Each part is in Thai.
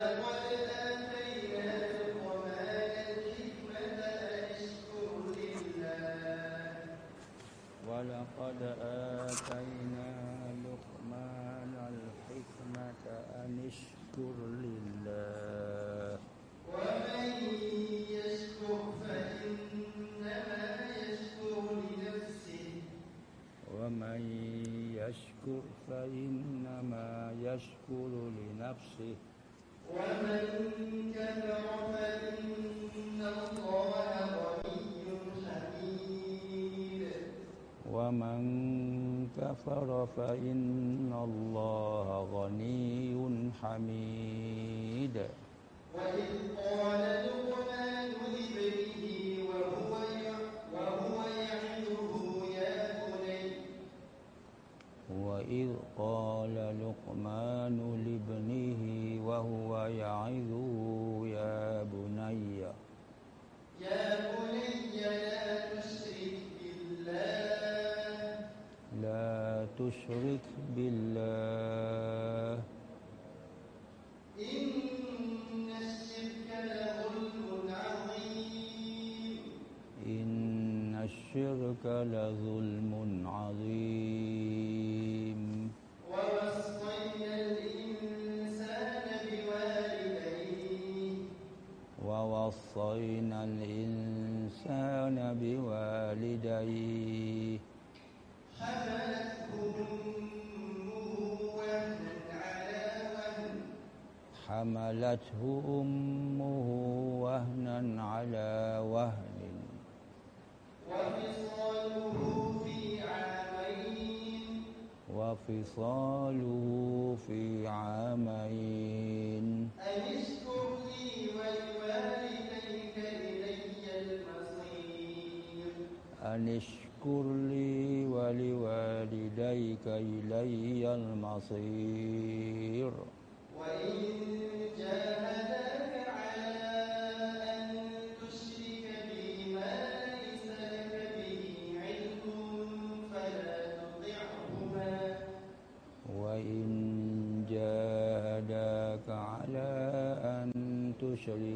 That فإن الله غني حميد. حملته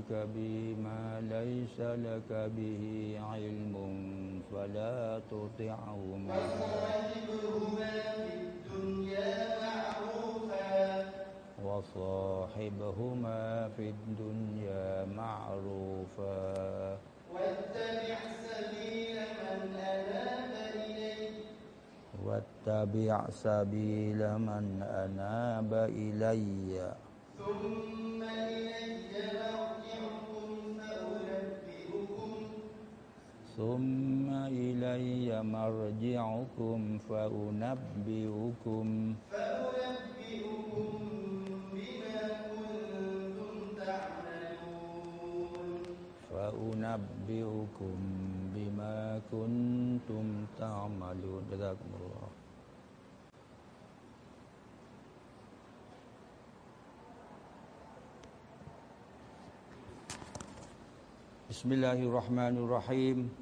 تشرك بي ما ليس لك به علم فلا تطعهما. وصاحبهما في الدنيا معروفا. وصاحبهما في الدنيا معروفا. واتبع سبيل من أناب إلي واتبع سبيل من أناب إلي. ثم ثم إلي مرجعكم فأنبئكم. فأنبئكم بما كنتم تعملون. فأنبئكم بما كنتم تعملون. جزاكم الله. بسم الله الرحمن الرحيم.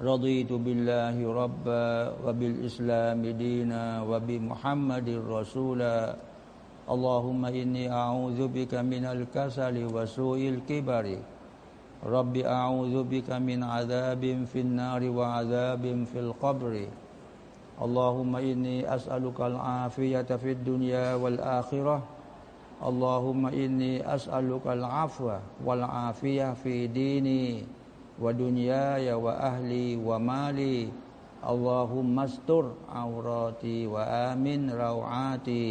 رضيت بالله ربا وبالإسلام دينا وبمحمد رسولا اللهم إني أعوذ بك من الكسل وسوء الكبر. رب أعوذ بك من عذاب في النار وعذاب في القبر. اللهم إني أسألك العافية في الدنيا والآخرة. اللهم إني أسألك العفو والعافية في ديني. ودنياي وأهلي ومالي اللهم استر عوراتي وآمن روعاتي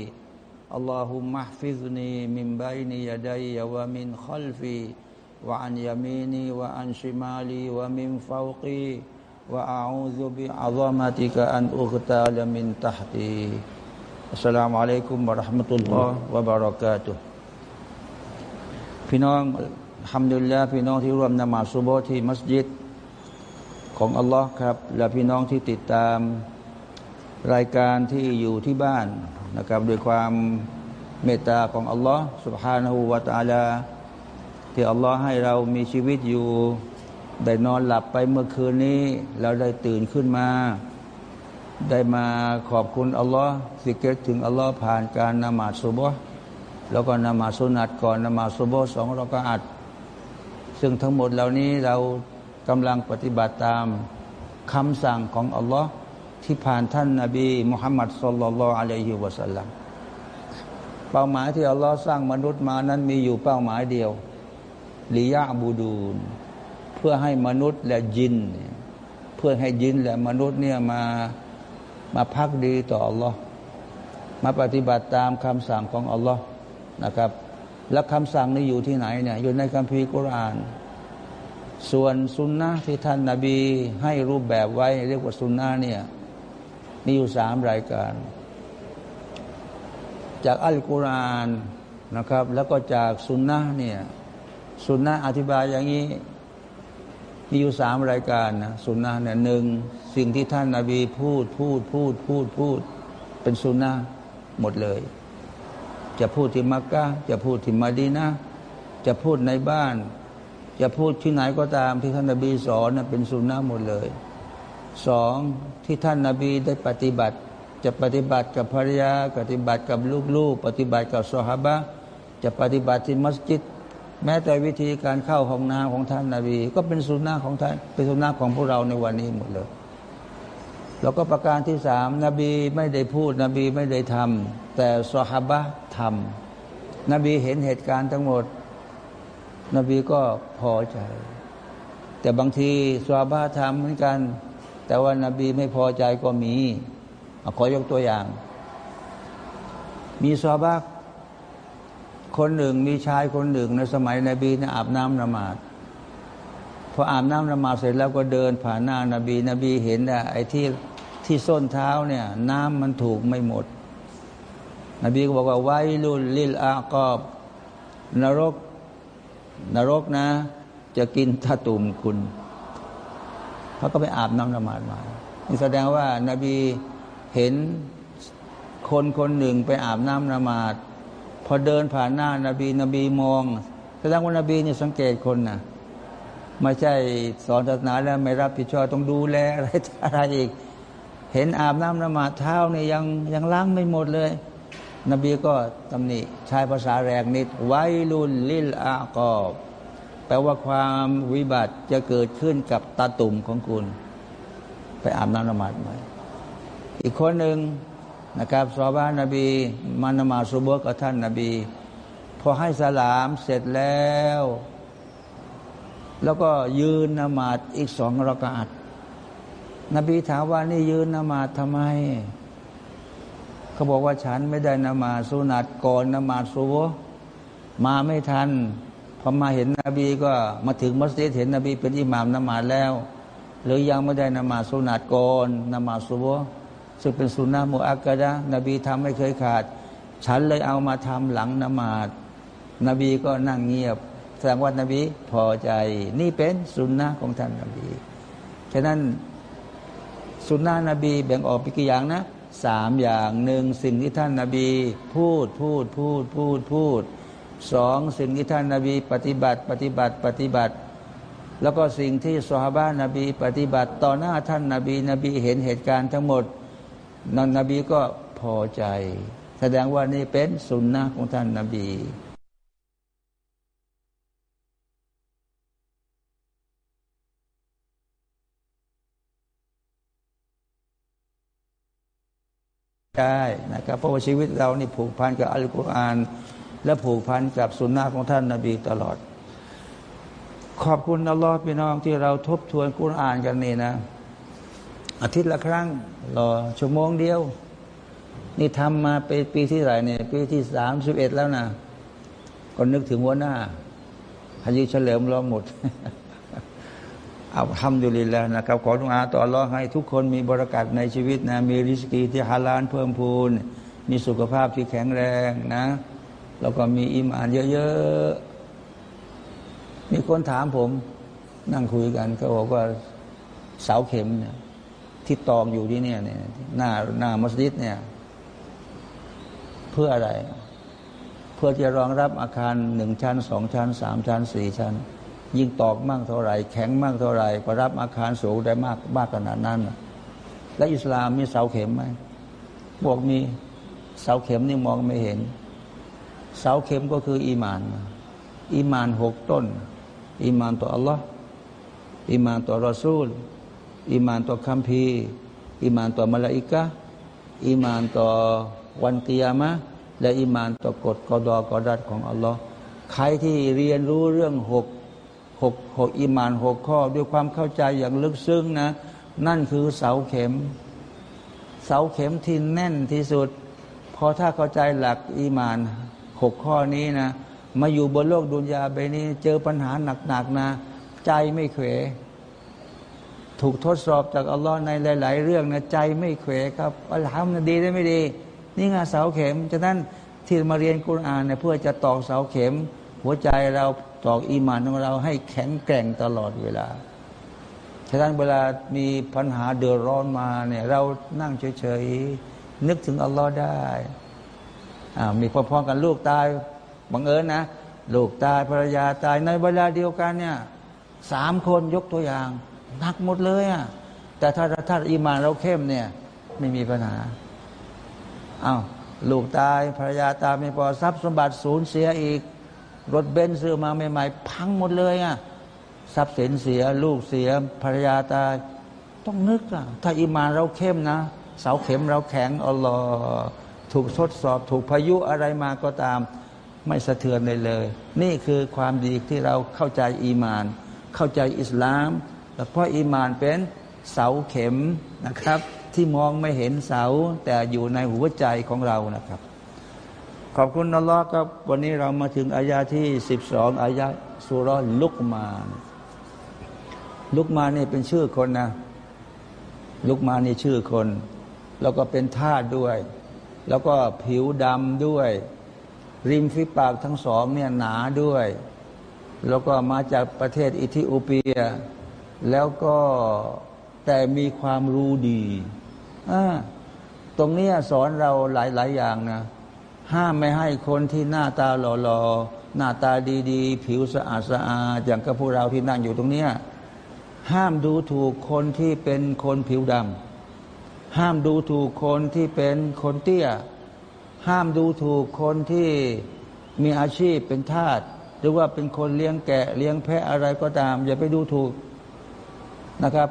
اللهم احفظني من بين يدي ومن خلفي وعن يميني وعن شمالي ومن فوقي وأعوذ بعظمتك أن أغتال من تحتي السلام عليكم ورحمة الله وبركاته พี่น้อง ทำดุลลาพี่น้องที่ร่วมนมาสุโบที่มัสยิดของอัลลอฮ์ครับและพี่น้องที่ติดตามรายการที่อยู่ที่บ้านนะครับด้วยความเมตตาของอัลลอฮ์ سبحانه และ تعالى ที่อัลลอฮ์ให้เรามีชีวิตอยู่ได้นอนหลับไปเมื่อคืนนี้เราได้ตื่นขึ้นมา ได้มาขอบคุณอัลลอฮ์สิกเกตถึงอัลลอฮ์ผ่านการนมาสุโบแล้วก็นมาสุนัตก่อนนมาสุโบสองเราก็อัด ซึ่งทั้งหมดเหล่านี้เรากำลังปฏิบัติตามคำสั่งของอัลลอฮ์ที่ผ่านท่านนาบีมุฮัมมัดสุลลัลลออะลัยฮิวะสัลลัมเป้าหมายที่อัลลอฮ์สร้างมนุษย์มานั้นมีอยู่เป้าหมายเดียวลิยาบูดูนเพื่อให้มนุษย์และยิน เพื่อให้ยินและมนุษย์เนี่ยมามาพักดีต่ออัลลอฮ์มาปฏิบัติตามคำสั่งของอัลลอฮ์นะครับ และคำสั่งนี้อยู่ที่ไหนเนี่ยอยู่ในคัมภีร์กุรอาน ส่วนสุนนะที่ท่านนาบีให้รูปแบบไว้ เรียกว่าสุนนะเนี่ยมีอยู่สามรายการ จากอัลกุรอานนะครับ แล้วก็จากสุนนะเนี่ยสุนนะอธิบายอย่างนี้มีอยู่สามรายการนะสุนนะเนี่ยหนึ่งสิ่งที่ท่านนาบีพูดพูดพูดพูดพูด เป็นสุนนะหมดเลย จะพูดที่มักกะจะพูดที่มาดีนะจะพูดในบ้าน จะพูดที่ไหนก็ตามที่ท่านนาบีสอนนะเป็นสุนนะหมดเลยสองที่ท่านนาบีได้ปฏิบัติ จะปฏิบัติกับภรรยาปฏิบัติกับลูกๆ ปฏิบัติกับสหบะจะปฏิบัติที่มัสยิดแม้แต่วิธีการเข้าห้องน้ำของท่านนาบี ก็เป็นสุนนะของท่านเป็นสุนนะของพวกเราในวันนี้หมดเลย แล้วก็ประการที่สามนบีไม่ได้พูด นบีไม่ได้ทำแต่สหบะทำนบีเห็นเหตุการณ์ทั้งหมด นบีก็พอใจ แต่บางทีสวาบะทำเหมือนกัน แต่ว่านาบีไม่พอใจก็มีขอยกตัวอย่าง มีสวาบะคนหนึ่งมีชายคนหนึ่งในสมัยนบีนี่ยอาบน้ำนมาดพออาบน้ำนมาดเสร็จแล้วก็เดินผ่านหน้านาบี นบีเห็นอะไอ้ที่ ที่ส้นเท้าเนี่ยน้ำมันถูกไม่หมด นบีก็บอกว่าไวลุลลิลอากอบ นรก นรกนะ จะกินท่าตุ่มคุณเขาก็ไปอาบน้ำนมาดมานี่แสดงว่านาบีเห็นคนคนหนึ่งไปอาบน้ำนมาด พอเดินผ่านหน้านาบีนบีมอง แสดงว่านาบีเนี่ยสังเกตคนนะไม่ใช่สอนศาสนาแล้วไม่รับผิดชอบต้องดูแลอะไรอะไรอีก เห็นอาบน้ำนมาดเท้าเนี่ยยังยังล้างไม่หมดเลย นบีก็ตำหนิใช้ภาษาแรงนิด ไวลุนลิลอากอบแปลว่าความวิบัติจะเกิดขึ้นกับตาตุ่มของคุณ ไปอาบน้ำนมาดไหมอีกคนหนึ่งนะครับซอบ้านนบีมานมาสุบกับท่านนบี พอให้สลามเสร็จแล้ว แล้วก็ยืนนมาดอีกสองรากาศ นบีถามว่านี่ยืนนมาดทำไม เขาบอกว่าฉันไม่ได้นมาสุนัตก่อนนมาสุบมาไม่ทันพอมาเห็นนบีก็มาถึงมัสยิดเห็นนบีเป็นอิหมามนมาแล้ว หรือยังไม่ได้นมาสุนัตก่อนนมาสุบซึ่งเป็นสุนนะมุอักกะดะนบีทำไม่เคยขาด ฉันเลยเอามาทำหลังนมาดนบีก็นั่งเงียบแสดงว่านบีพอใจ นี่เป็นสุนนะของท่านนบีฉะนั้น สุนนะนบีแบ่งออกเป็นกี่อย่างนะสามอย่างหนึ่งสิ่งที่ท่านนบี พูดพูดพูดพูดพูดสองสิ่งที่ท่านนบีปฏิบัติ ปฏิบัติปฏิบัติ แล้วก็สิ่งที่สฮาบะนบีปฏิบัติ ต่อหน้าท่านนบี นบีเห็นเหตุการณ์ทั้งหมดนนนบีก็พอใจ แสดงว่านี่เป็นสุนนะของท่านนาบี ได้นะครับเพราะว่าชีวิตเรานี่ผูกพันกับอัลกุรอาน และผูกพันกับสุนนะของท่านนาบีตลอด ขอบคุณอัลลอฮ์พี่น้องที่เราทบทวนกุรอานกันนี่นะ อาทิตย์ละครั้งรอชั่วโมงเดียว นี่ทำมาเป็นปีที่ไหนเนี่ยปีที่สามสิบเอ็ดแล้วนะก็นึกถึงหัวหน้าฮายิเฉลิมรอหมด อาทำดูลินแล้วนะครับ ขอทุกอาต่อรอให้ทุกคนมีบรากัดในชีวิตนะ มีริสกีที่ฮาลาลเพิ่มพูน มีสุขภาพที่แข็งแรงนะ แล้วก็มีอิมานเยอะๆ มีคนถามผม นั่งคุยกัน ก็บอกว่าเสาเข็มเนี่ยที่ตอกอยู่ที่เนี่ยเนี่ยหน้าหน้ามัสยิดเนี่ย เพื่ออะไร เพื่อจะรองรับอาคารหนึ่งชั้นสองชั้นสามชั้นสี่ชั้น ยิ่งตอกมากเท่าไหร่ แข็งมากเท่าไหร่ก็รับอาคารสูงได้มากมากขนาดนั้น และอิสลามมีเสาเข็มไหมบอกมีเสาเข็มนี่มองไม่เห็น เสาเข็มก็คืออีมาน อีมานหกต้น อีมานต่ออัลลอฮ์อีมานต่อรอซูล อีมานต่อคัมภีร์ อีมานต่อมลาอิกะอีมานต่อวันกิยามะและอีมานต่อกฎกอฎอกอดัรของอัลลอฮ์ใครที่เรียนรู้เรื่องหก หกหกอีมานหกข้อ ด้วยความเข้าใจอย่างลึกซึ้งนะ นั่นคือเสาเข็ม เสาเข็มที่แน่นที่สุด พอถ้าเข้าใจหลักอีมานหกข้อนี้นะ มาอยู่บนโลกดุนยาใบนี้ เจอปัญหาหนักๆนะ ใจไม่เขวถูกทดสอบจากอัลลอฮ์ในหลาย ๆ เรื่องนะใจไม่เขวครับอัลฮัมดีได้ไม่ดี นี่ไงเสาเข็มฉะนั้นที่มาเรียนกุรอานเนี่ยเพื่อจะตอกเสาเข็ม หัวใจเรา ตอกอีมานของเราให้แข็งแกร่งตลอดเวลาฉะนั้นเวลามีปัญหาเดือดร้อนมาเนี่ยเรานั่งเฉยๆ นึกถึงอัลลอฮ์ได้อ่ามีพอๆกันลูกตายบังเอิญนะลูกตายภรรยาตายในเวลาเดียวกันเนี่ยสามคนยกตัวอย่างหนักหมดเลยอะแต่ถ้าถ้าอิมานเราเข้มเนี่ยไม่มีปัญหาอา้าวลูกตายภรรยาตายไม่พอทรัพย์สมบัติสูญเสียอีก รถเบนซ์ซื้อมาใหม่ๆ พังหมดเลยอะทรัพย์สินเสีย ลูกเสียภรรยาตาย ต้องนึกอะถ้าอิมานเราเข้มนะ เสาเข็มเราแข็งอัลลอฮ์ถูกทดสอบถูกพายุอะไรมาก็ตาม ไม่สะเทือนเลยเลย นี่คือความดีที่เราเข้าใจอีมาน เข้าใจอิสลามแล้วเพราะอีมานเป็นเสาเข็มนะครับ ที่มองไม่เห็นเสาแต่อยู่ในหัวใจของเรานะครับ ขอบคุณนัลลอฮ์ครับวันนี้เรามาถึงอายาที่สิบสองอายาสุรลุกมานลุกมานี่เป็นชื่อคนนะ ลุกมานี่ชื่อคน แล้วก็เป็นทาสด้วย แล้วก็ผิวดำด้วย ริมฝีปากทั้งสองเนี่ยหนาด้วย แล้วก็มาจากประเทศอิธิโอเปีย แล้วก็แต่มีความรู้ดี ตรงนี้สอนเราหลาย ๆ อย่างนะ ห้ามไม่ให้คนที่หน้าตาหล่อๆ หน้าตาดีๆ ผิวสะอาดสะอาดอย่างกับพวกเราที่นั่งอยู่ตรงนี้ห้ามดูถูกคนที่เป็นคนผิวดำห้ามดูถูกคนที่เป็นคนเตี้ย ห้ามดูถูกคนที่มีอาชีพเป็นทาสหรือว่าเป็นคนเลี้ยงแกะเลี้ยงแพะอะไรก็ตาม อย่าไปดูถูกนะครับ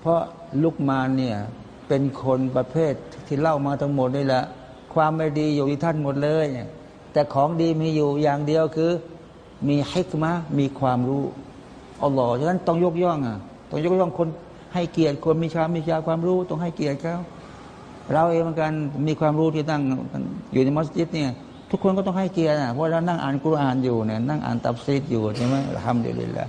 เพราะลุกมาเนี่ยเป็นคนประเภทที่เล่ามาทั้งหมดนี่แหละ ความไม่ดีอยู่ที่ท่านหมดเลยแต่ของดีมีอยู่อย่างเดียวคือ มีฮิกมะมีความรู้อัลลอฮ์ฉะนั้นต้องยกย่องอะต้องยกย่องคนให้เกียรติคนมีชามีชาความรู้ต้องให้เกียรติเขาเราเองเหมือนกันมีความรู้ที่ตั้งอยู่ในมัสยิดเนี่ยทุกคนก็ต้องให้เกียรติอะเพราะเรานั่งอ่านกุรอานอยู่เนี่ยนั่งอ่านตับซีดอยู่ใช่ไหมทำเดียวเลย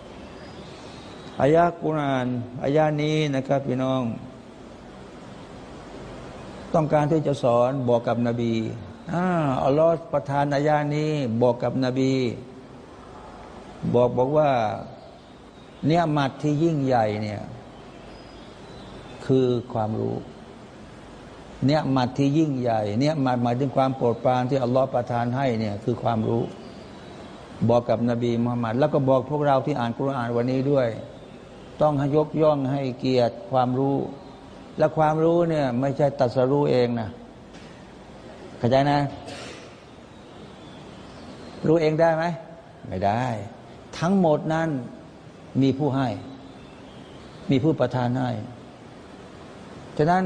อายะกุรานอายะนี้นะครับ พี่น้อง ต้องการที่จะสอนบอกกับนบีอ่าอัลลอฮฺประทานอายะนี้บอกกับนบี บอกบอกว่า เนี่ยมัดที่ยิ่งใหญ่เนี่ย คือความรู้ เนี่ยมัดที่ยิ่งใหญ่ เนี่ยมัดหมายถึงความโปรดปรานที่อัลลอฮฺประทานให้เนี่ย คือความรู้บอกกับนบีมุฮัมมัดแล้วก็บอกพวกเราที่อ่านกุรอานวันนี้ด้วย ต้องยกย่องให้เกียรติความรู้ และความรู้เนี่ย ไม่ใช่ตัดสรู้เองนะเข้าใจนะ รู้เองได้ไหมไม่ได้ ทั้งหมดนั้นมีผู้ให้ มีผู้ประทานให้ฉะนั้น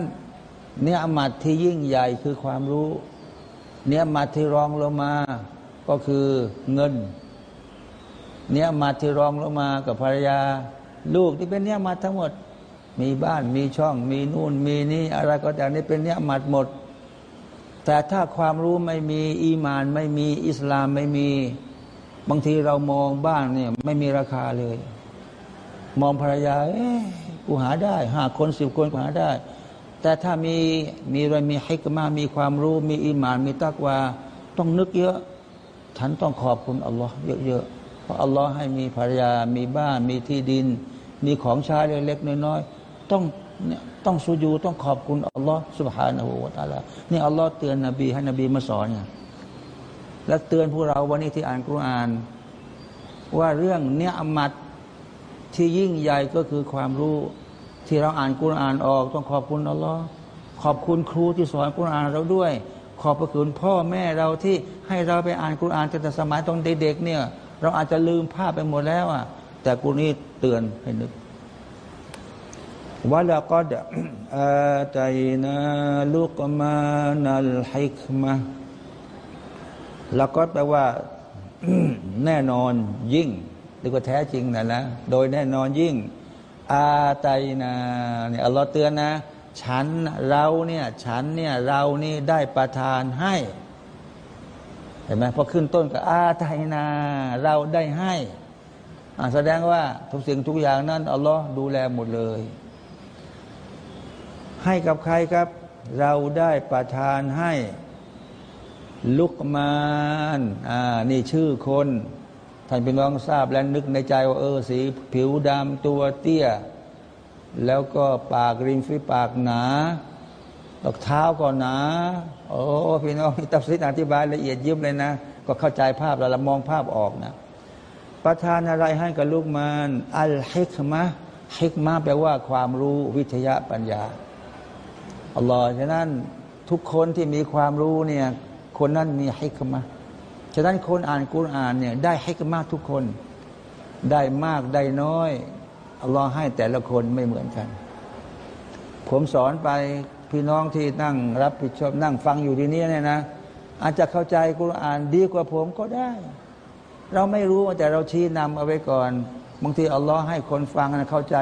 เนี่ยมัดที่ยิ่งใหญ่คือความรู้ เนี่ยมัดที่รองลงมาก็คือเงิน เนี่ยมัดที่รองลงมากับภรรยา ลูกที่เป็นเนี่ยมัดทั้งหมด มีบ้านมีช่อง มีนู่นมีนี่อะไรก็แต่นี่เป็นเนี่ยมัดหมด แต่ถ้าความรู้ไม่มีอีมาน ไม่มีอิสลามไม่มี บางทีเรามองบ้านเนี่ยไม่มีราคาเลย มองภรรยาเอ๊กูหาได้หาคนสิบคนกูหาได้ แต่ถ้ามีมีอะไรมีให้กมามีความรู้ มีอิมาน มีตักว่าต้องนึกเยอะฉันต้องขอบคุณอัลลอฮ์เยอะๆ เพราะอัลลอฮ์ให้มีภรรยา มีบ้าน มีที่ดิน มีของใช้เล็กๆน้อยๆต้องเนี่ยต้องสุญูต้องขอบคุณอัลลอฮ์สุบฮานะฮูวาตาลานี่อัลลอฮ์เตือนนบีให้นบีมาสอนเนี่ยและเตือนพวกเราวันนี้ที่อ่านกุรอาน ว่าเรื่องเนื้ออมัดที่ยิ่งใหญ่ก็คือความรู้ที่เราอ่านกุรอานออก ต้องขอบคุณอัลลอฮ์ขอบคุณครูที่สอนกุรอานเราด้วย ขอบพระคุณพ่อแม่เราที่ให้เราไปอ่านกุรอานตั้งแต่สมัยตอนเด็กๆเนี่ย เราอาจจะลืมภาพไปหมดแล้วอะ แต่กุรนี้เตือนให้นึกว่าแล้วก็อาตัยนาลุกมานัลฮิกมะแล้วก็แปลว่า แน่นอนยิ่งหรือว่าแท้จริงนะนแหละโดยแน่นอนยิ่ง อาไตนาเนี่ยอัลลอฮ์เตือนนะ ฉันเราเนี่ย ฉันเนี่ยเรานี่ได้ประทานให้เห็นไหมพอขึ้นต้นกับอาไตนา เราได้ให้ แสดงว่าทุกสิ่งทุกอย่างนั้นอัลลอฮ์ดูแลหมดเลย ให้กับใครครับ เราได้ประทานให้ลุกมานอ่านี่ชื่อคนท่านพี่น้องทราบและนึกในใจว่าเออสีผิวดำตัวเตี้ย แล้วก็ปากริมฝีปากหนาตอกเท้าก็หนา โอ้พี่น้องตัฟซิดอธิบายละเอียดยิบเลยนะ ก็เข้าใจภาพแล้วเรามองภาพออกนะ ประทานอะไรให้กับลูกมานอัลฮิกมะฮิกมะแปลว่าความรู้วิทยาปัญญาอัลลอฮ์ฉะนั้นทุกคนที่มีความรู้เนี่ยคนนั้นมีฮิกมะฉะนั้นคนอ่านกุรอานเนี่ยได้ให้กันมากทุกคน ได้มากได้น้อยอัลลอฮ์ให้แต่ละคนไม่เหมือนกัน ผมสอนไปพี่น้องที่นั่งรับผิดชอบนั่งฟังอยู่ที่นี้เนี่ยนะ อาจจะเข้าใจกุรอานดีกว่าผมก็ได้ เราไม่รู้แต่เราชี้นำเอาไว้ก่อน บางทีอัลลอฮ์ให้คนฟังนะเข้าใจ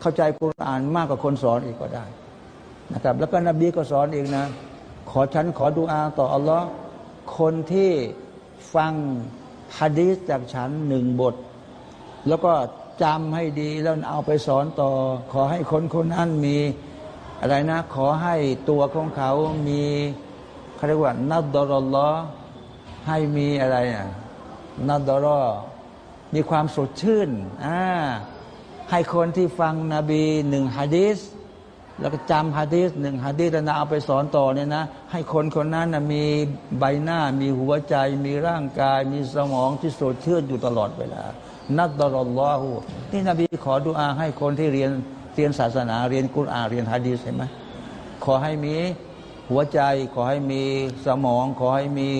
เข้าใจกุรอานมากกว่าคนสอนอีกก็ได้นะครับ แล้วก็นบีก็สอนอีกนะ ขอฉันขอดูอาต่ออัลลอฮ์คนที่ฟังฮะดีษจากฉันหนึ่งบท แล้วก็จำให้ดีแล้วเอาไปสอนต่อ ขอให้คนคนนั้นมีอะไรนะ ขอให้ตัวของเขามีเขาเรียกว่านัดดรอลอให้มีอะไรอะ นัดดรอมีความสดชื่นอ่าให้คนที่ฟังนบีหนึ่งฮะดีษแล้วก็จำฮะดีษหนึ่งฮะดีษแล้วนะเอาไปสอนต่อเนี่ยนะ ให้คนคนนั้นนะมีใบหน้า มีหัวใจ มีร่างกาย มีสมองที่สดชื่นอยู่ตลอดเวลา นักดรอลลอฮูนี่นบีขอดุอาให้คนที่เรียนเรียนศาสนาเรียนกุรอานเรียนฮะดีษเห็นไหมขอให้มีหัวใจ ขอให้มีสมอง ขอให้มี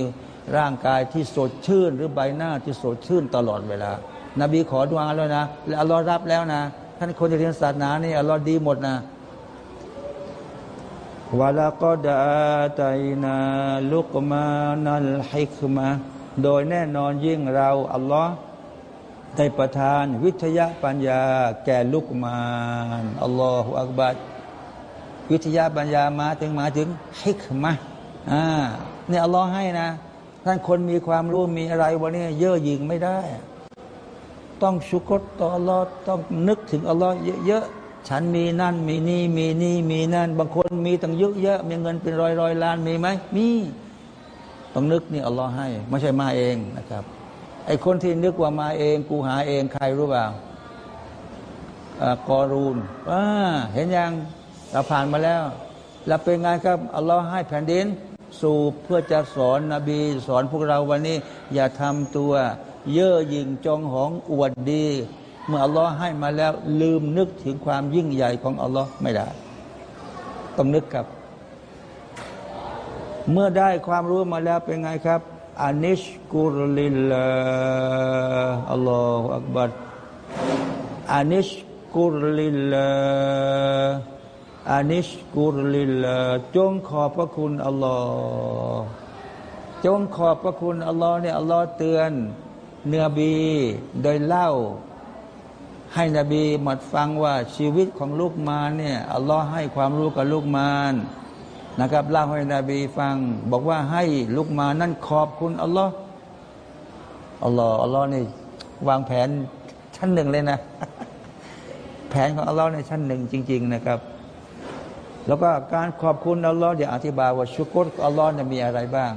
ร่างกายที่สดชื่น หรือใบหน้าที่สดชื่นตลอดเวลา นบีขอดุอาแล้วนะ และอัลลอฮ์รับแล้วนะ ท่านคนที่เรียนศาสนานี่อัลลอฮ์ดีหมดนะวะลาก็ดาตายนาลุกมานัลฮิกมะโดยแน่นอนยิ่งเราอัลลอฮ์ได้ประทานวิทยาปัญญา แก่ลุกมานอัลลอฮฺอักบัดวิทยาปัญญามาถึงมาถึงฮิกมะอ่าเนี่ยอัลลอฮ์ให้นะ ท่านคนมีความรู้มีอะไรวันนี้เย่อหยิ่งไม่ได้ ต้องชุกรต่ออัลลอฮ์ต้องนึกถึงอัลลอฮ์เยอะๆฉันมีนั่นมีนี่มีนี่มีนั่น บางคนมีตั้งเยอะเยอะมีเงินเป็นร้อยร้อยล้านมีไหมมีต้องนึกนี่อัลลอฮ์ให้ไม่ใช่มาเองนะครับไอคนที่นึกว่ามาเองกูหาเองใครรู้เปล่ากอรูนว่าเห็นยังเราผ่านมาแล้วแล้วเป็นไงครับอัลลอฮ์ให้แผ่นดิน สู่เพื่อจะสอนนบี สอนพวกเราวันนี้ อย่าทำตัว เย่อหยิ่งจองหองอวดดี เมื่ออัลลอฮ์ให้มาแล้วลืมนึกถึงความยิ่งใหญ่ของอัลลอฮ์ไม่ได้ ต้องนึกครับ เมื่อได้ความรู้มาแล้วเป็นไงครับอานิชกุรลิลลาอัลลอฮฺอักบัรอานิชกุรลิลลา อานิชกุรลิลจงขอบพระคุณอัลลอฮ์จงขอบพระคุณอัลลอฮ์เนี่ยอัลลอฮ์เตือนเนื้อบีโดยเล่า ให้นบีหมดฟังว่าชีวิตของลูกมารเนี่ยอัลลอฮ์ให้ความรู้กับลูกมารนะครับเล่าให้นบีฟัง บอกว่าให้ลูกมานั่นขอบคุณอัลลอฮ์อัลลอฮ์อัลลอฮ์นี่วางแผนชั้นหนึ่งเลยนะ แผนของอัลลอฮ์ในชั้นหนึ่งจริง ๆ นะครับ แล้วก็การขอบคุณอัลลอฮ์เดี๋ยวอธิบายว่าชุกรอัลลอฮ์เนี่ยมีอะไรบ้าง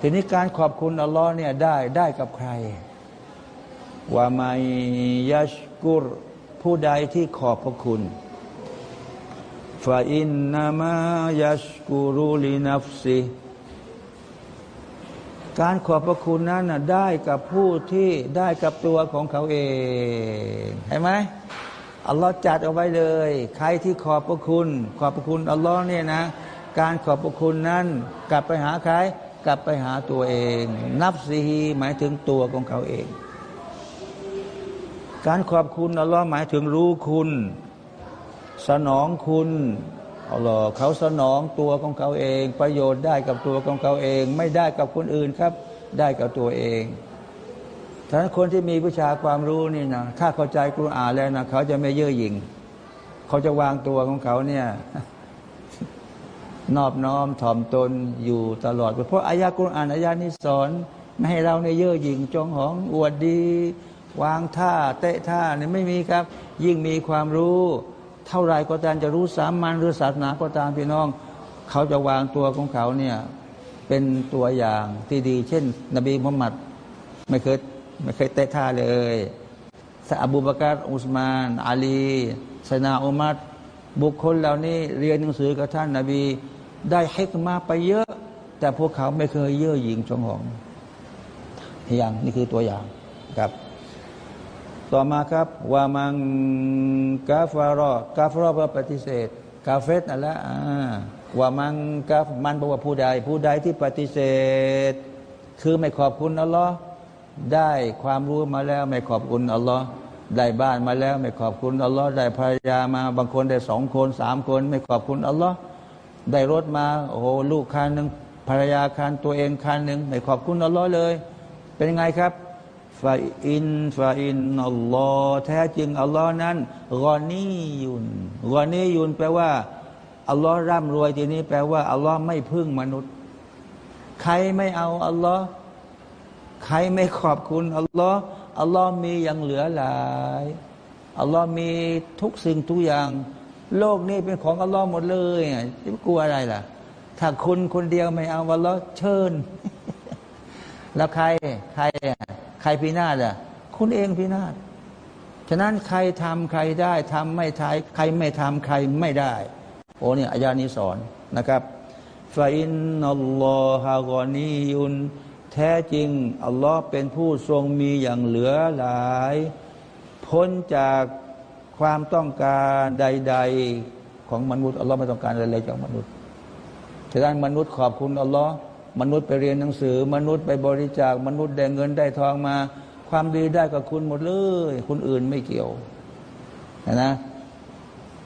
ทีนี้การขอบคุณอัลลอฮ์เนี่ยได้ได้กับใครว่าไมยัชกุรผู้ใดที่ขอบพระคุณฟาอินนามายัชกุรุลินัฟซิการขอบพระคุณนั้นนะได้กับผู้ที่ได้กับตัวของเขาเองเห็นไหม อัลลอฮ์จัดเอาไว้เลย ใครที่ขอบพระคุณ ขอบพระคุณอัลลอฮ์เนี่ยนะ การขอบพระคุณนั้น กลับไปหาใคร กลับไปหาตัวเอง นับซีฮีหมายถึงตัวของเขาเอง การขอบคุณอัลลอฮ์หมายถึงรู้คุณ สนองคุณอัลลอฮ์เขาสนองตัวของเขาเอง ประโยชน์ได้กับตัวของเขาเอง ไม่ได้กับคนอื่นครับ ได้กับตัวเอง ฉะนั้นคนที่มีวิชาความรู้นี่นะถ้าเข้าใจกุรอานแล้วนะเขาจะไม่เย่อหยิ่งเขาจะวางตัวของเขาเนี่ย นอบน้อมถ่อมตนอยู่ตลอด เพราะอายะกุรอานอายะนี้สอน ไม่ให้เราในเย่อหยิ่งจองหองอวดดี วางท่า เตะท่าเนี่ยไม่มีครับ ยิ่งมีความรู้ เท่าไรก็ตามจะรู้สามัญหรือศาสนาก็ตามพี่น้อง เขาจะวางตัวของเขาเนี่ย เป็นตัวอย่างที่ดี เช่น นบีมุฮัมมัดไม่เคย ไม่เคยเตะท่าเลยซาอบูบากรอุสมาน อาลีสนาอุมัดบุคคลเหล่านี้เรียนหนังสือกับท่านนาบี ได้ให้มาไปเยอะ แต่พวกเขาไม่เคยเย่อหยิ่งจองหองอย่างนี่คือตัวอย่างครับ ต่อมาครับว่ามังกาฟารอกาฟารอเพื่อปฏิเสธ กาเฟตนั่นแหละว่ามังกามันบอกว่าผู้ใด ผู้ใดที่ปฏิเสธ คือไม่ขอบคุณอัลลอฮ์ ได้ความรู้มาแล้วไม่ขอบคุณอัลลอฮ์ได้บ้านมาแล้ว ไม่ขอบคุณอัลลอฮ์ได้ภรรยามาบางคนได้สองคนสามคน ไม่ขอบคุณอัลลอฮ์ได้รถมาโอ้โหลูกคันหนึ่งภรรยาคันตัวเองคันหนึ่งไม่ขอบคุณอัลลอฮ์เลย เป็นไงครับฟาอินฟาอินอัลลอฮ์แท้จริงอัลลอฮ์นั้นกอนียุนกอนียุนแปลว่าอัลลอฮ์ร่ำรวยทีนี้แปลว่าอัลลอฮ์ไม่พึ่งมนุษย์ ใครไม่เอาอัลลอฮ์ ใครไม่ขอบคุณอัลลอฮ์อัลลอฮ์มีอย่างเหลือหลายอัลลอฮ์มีทุกสิ่งทุกอย่าง โลกนี้เป็นของอัลลอฮ์หมดเลยจะกลัวอะไรล่ะ ถ้าคุณคนเดียวไม่เอาอัลลอฮ์เชิญ แล้วใครใครใครพินาศอะคุณเองพินาศฉะนั้นใครทำใครได้ทำไม่ทายใครไม่ทำใครไม่ได้ โอ้เนี่ยอายานี้สอนนะครับฟาอินนัลลอฮะกอนียุน แท้จริง อัลลอฮ์เป็นผู้ทรงมีอย่างเหลือหลาย พ้นจากความต้องการใด ๆ ของมนุษย์อัลลอฮ์ไม่ต้องการอะไรจากมนุษย์ฉะนั้นมนุษย์ขอบคุณอัลลอฮ์มนุษย์ไปเรียนหนังสือ มนุษย์ไปบริจาค มนุษย์ได้เงินได้ทองมา ความดีได้กับคุณหมดเลยคนอื่นไม่เกี่ยวนะ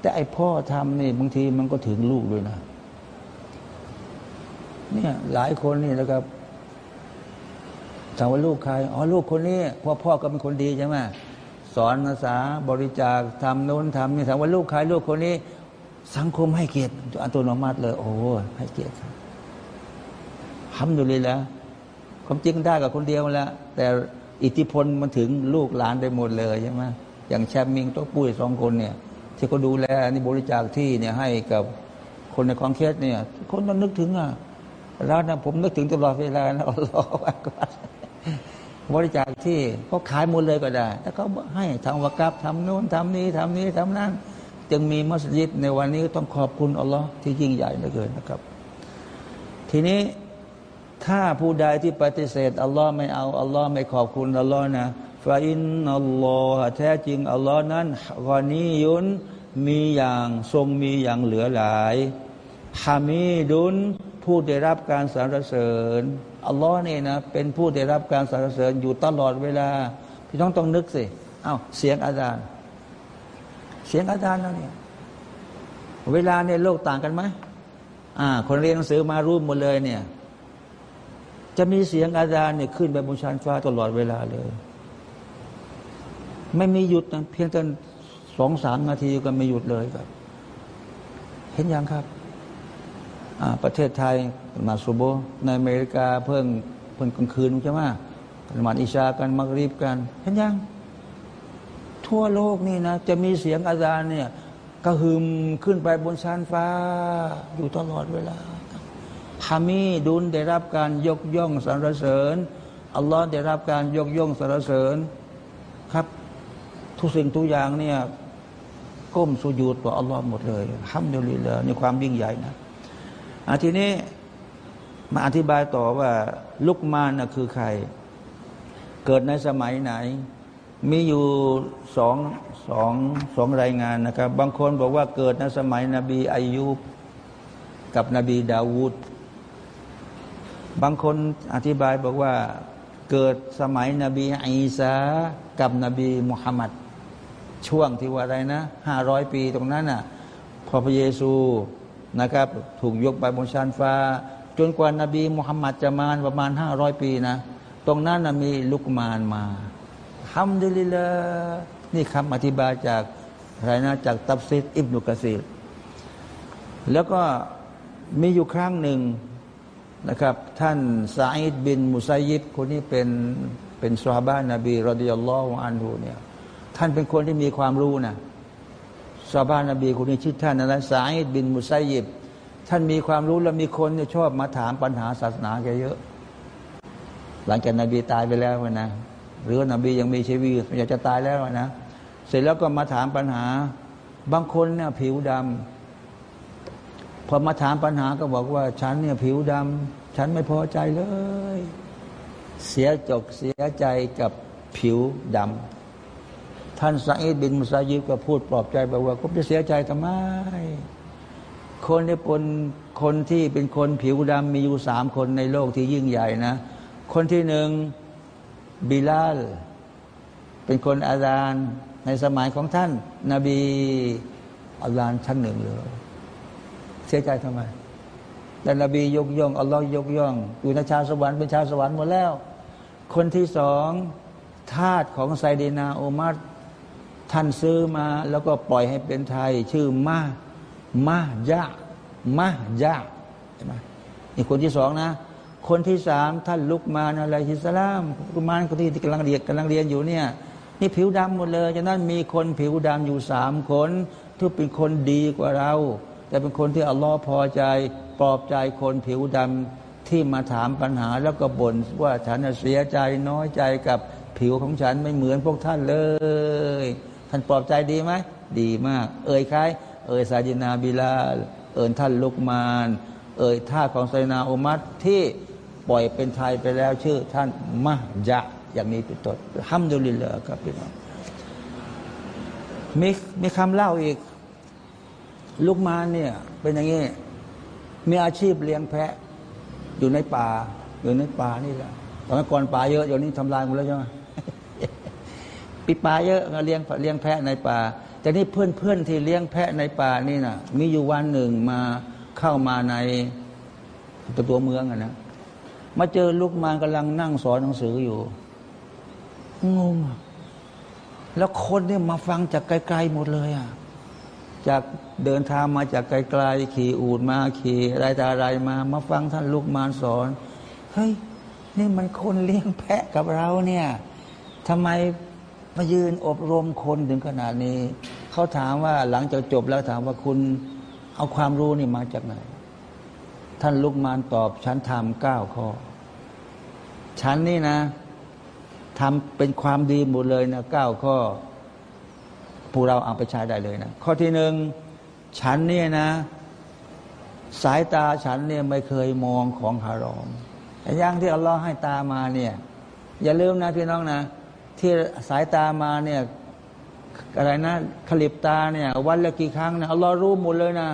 แต่ไอพ่อทำนี่บางทีมันก็ถึงลูกด้วยนะ เนี่ยหลายคนนี่นะครับ ถามว่าลูกใคร อ๋อลูกคนนี้พ่อพ่อก็เป็นคนดีใช่ไหมสอนภาษาบริจาคทำโน้นทำนี่ถามว่าลูกใครลูกคนนี้ สังคมให้เกียรติอัตโนมัติเลย โอ้ให้เกียรติทำดูเลยแล้วความจริงได้กับคนเดียวแล้วแต่อิทธิพลมันถึงลูกหลานได้หมดเลยใช่ไหมอย่างแชมมิงตัวปุ้ยสองคนเนี่ย ที่เขาดูแลนี่บริจาคที่เนี่ยให้กับคนในคองเคสเนี่ย คนต้องนึกถึงอะแล้วนะผมนึกถึงตลอดเวลานะอัลลอฮฺอักบัร บริจาคที่เขาขายหมดเลยก็ได้แล้วเขาให้ทำวกับทำโน้นทำนี้ทำนี้ทำนั้น จึงมีมัสยิดในวันนี้ต้องขอบคุณอัลลอฮ์ที่ยิ่งใหญ่เหลือเกินนะครับ ทีนี้ถ้าผู้ใดที่ปฏิเสธอัลลอฮ์ไม่เอาอัลลอฮ์ไม่ขอบคุณอัลลอฮ์นะฟาอินอัลลอฮ์แท้จริงอัลลอฮ์นั้นกอนียุนมีอย่างทรงมีอย่างเหลือหลายฮามีดุนผู้ได้รับการสรรเสริญ อัลลอฮ์เนี่ยนะเป็นผู้ได้รับการสรรเสริญอยู่ตลอดเวลา พี่ต้องต้องนึกสิเอา้าเสียงอาจารย์ เสียงอาจารย์แล้วเนี่ยเวลาในโลกต่างกันไหมอ่า คนเรียนหนังสือมารู้หมดเลยเนี่ย จะมีเสียงอาจารย์เนี่ยขึ้นไปบนชั้นฟ้าตลอดเวลาเลย ไม่มีหยุดนะเพียงแต่สองสามนาทีก็ไม่หยุดเลยครับ เห็นยังครับ อ่า ประเทศไทย มาสุโบในอเมริกาเพิ่งเพิ่งกลางคืนใช่ไหมนมาอิชากันมักรีบกันเห็นยัง ทั่วโลกนี่นะ จะมีเสียงอาจารย์เนี่ยกระหึมขึ้นไปบนชั้นฟ้า อยู่ตลอดเวลาฮามีดุลได้รับการยกย่องสรรเสริญอัลลอฮ์ได้รับการยกย่องสรรเสริญครับ ทุกสิ่งทุกอย่างเนี่ยก้มสุญูดต่ออัลลอฮ์หมดเลยห้ามเดลิลในความยิ่งใหญ่นะอาทีนี้ มาอธิบายต่อว่าลุกมานนะคือใคร เกิดในสมัยไหน มีอยู่สองสองสองรายงานนะครับ บางคนบอกว่าเกิดในสมัยนบีอายุบกับนบีดาวูดบางคนอธิบายบอกว่าเกิดสมัยนบีอีสากับนบีมุฮัมมัดช่วงที่ว่าอะไรนะห้าร้อยปีตรงนั้นน่ะพอพระเยซูนะครับ ถูกยกไปบนชานฟ้า จนกว่านาบีมุฮัมมัดจะมาประมาณห้าร้อยปีนะ ตรงนั้นมีลุกมานมาฮัมดุลิลละนี่คำอธิบายจากอะไรนะจากตับซิดอิบนุกะซีแล้วก็มีอยู่ครั้งหนึ่งนะครับ ท่านซาอิดบิน มุไซยิบคนนี้เป็นเป็นซาบ้านนบีรดิยัลลอฮุอันฮูเนี่ยท่านเป็นคนที่มีความรู้นะซาบ้านนบีคนนี้ชื่อท่านอะไรสายบิน มุไซยิบ ท่านมีความรู้แล้วมีคนเนี่ยชอบมาถามปัญหาศาสนาแกเยอะ หลังจากนบีตายไปแล้วนะหรือว่านบียังมีชีวิตอยากจะตายแล้วนะเสร็จแล้วก็มาถามปัญหา บางคนเนี่ยผิวดำพอมาถามปัญหาก็บอกว่า ฉันเนี่ยผิวดำฉันไม่พอใจเลย เสียจกเสียใจกับผิวดำท่านซาอิดบินมุซายิบก็พูดปลอบใจบอกว่าผมจะเสียใจทำไม คนที่เป็นคนที่เป็นคนผิวดำมีอยู่สามคนในโลกที่ยิ่งใหญ่นะ คนที่หนึ่งบิลาล เป็นคนอาจารย์ในสมัยของท่าน นบีอาจารย์ชั้นหนึ่งเลยเสียใจทำไมแต่นบียกย่องอัลลอฮ์ยกย่องอยู่ในชาสวรรค์เป็นชาสวรรค์หมดแล้ว คนที่สองทาสของไซดีนาอุมัรท่านซื้อมา แล้วก็ปล่อยให้เป็นไทยชื่อมา มายะมายะเห็นไหมนี่คนที่สองนะ คนที่สามท่านลุกมาอะไรฮิสลามลุกมานคนที่กำลังเรียนกำลังเรียนอยู่เนี่ย นี่ผิวดำหมดเลยฉะนั้นมีคนผิวดำอยู่สามคนที่เป็นคนดีกว่าเรา แต่เป็นคนที่อัลลอฮ์พอใจปลอบใจคนผิวดำที่มาถามปัญหาแล้วก็บ่นว่าฉันเสียใจน้อยใจกับผิวของฉันไม่เหมือนพวกท่านเลย ท่านปลอบใจดีไหมดีมาก เอ่ยใคร เอ่ยซาจินาบิลาเอ่ยท่านลุกมาน เอ่ยท่าของไซนาอุมัตที่ปล่อยเป็นไทยไปแล้วชื่อท่านมะยะอย่างนี้เป็นต้นห้ามดุลิลละครับพี่น้องมีมีคำเล่าอีกลูกมานเนี่ย เป็นอย่างนี้ มีอาชีพเลี้ยงแพะ อยู่ในป่า อยู่ในป่านี่แหละตอนก่อนป่าเยอะเดี๋ยวนี้ทำลายหมดแล้วใช่ไหมปีป่าเยอะเลี้ยงเลี้ยงแพะในป่า แต่นี่เพื่อนเพื่อนที่เลี้ยงแพะในป่านี่นะมีอยู่วันหนึ่งมาเข้ามาในตัวเมืองอะนะมาเจอลูกมารกำลังนั่งสอนหนังสืออยู่งงแล้วคนเนี่ยมาฟังจากไกลๆหมดเลยอะจากเดินทางมาจากไกลๆขี่อูดมาขี่อะไรต่อะไรมา มาฟังท่านลูกมารสอน เฮ้ย นี่มันคนเลี้ยงแพะกับเราเนี่ยทำไม มายืนอบรมคนถึงขนาดนี้ เขาถามว่าหลังจากจบแล้วถามว่าคุณเอาความรู้นี่มาจากไหน ท่านลูกมารตอบ ฉันทำเก้าข้อ ฉันนี่นะทำเป็นความดีหมดเลยนะเก้าข้อพวกเราเอาไปใช้ได้เลยนะ ข้อที่หนึ่งฉันเนี่ยนะ สายตาฉันเนี่ยไม่เคยมองของฮารอมอย่างที่อัลลอฮ์ให้ตามาเนี่ย อย่าลืมนะพี่น้องนะ ที่สายตามาเนี่ยอะไรนะขลิบตาเนี่ยวันละกี่ครั้งนะอัลลอฮ์รู้หมดเลยนะ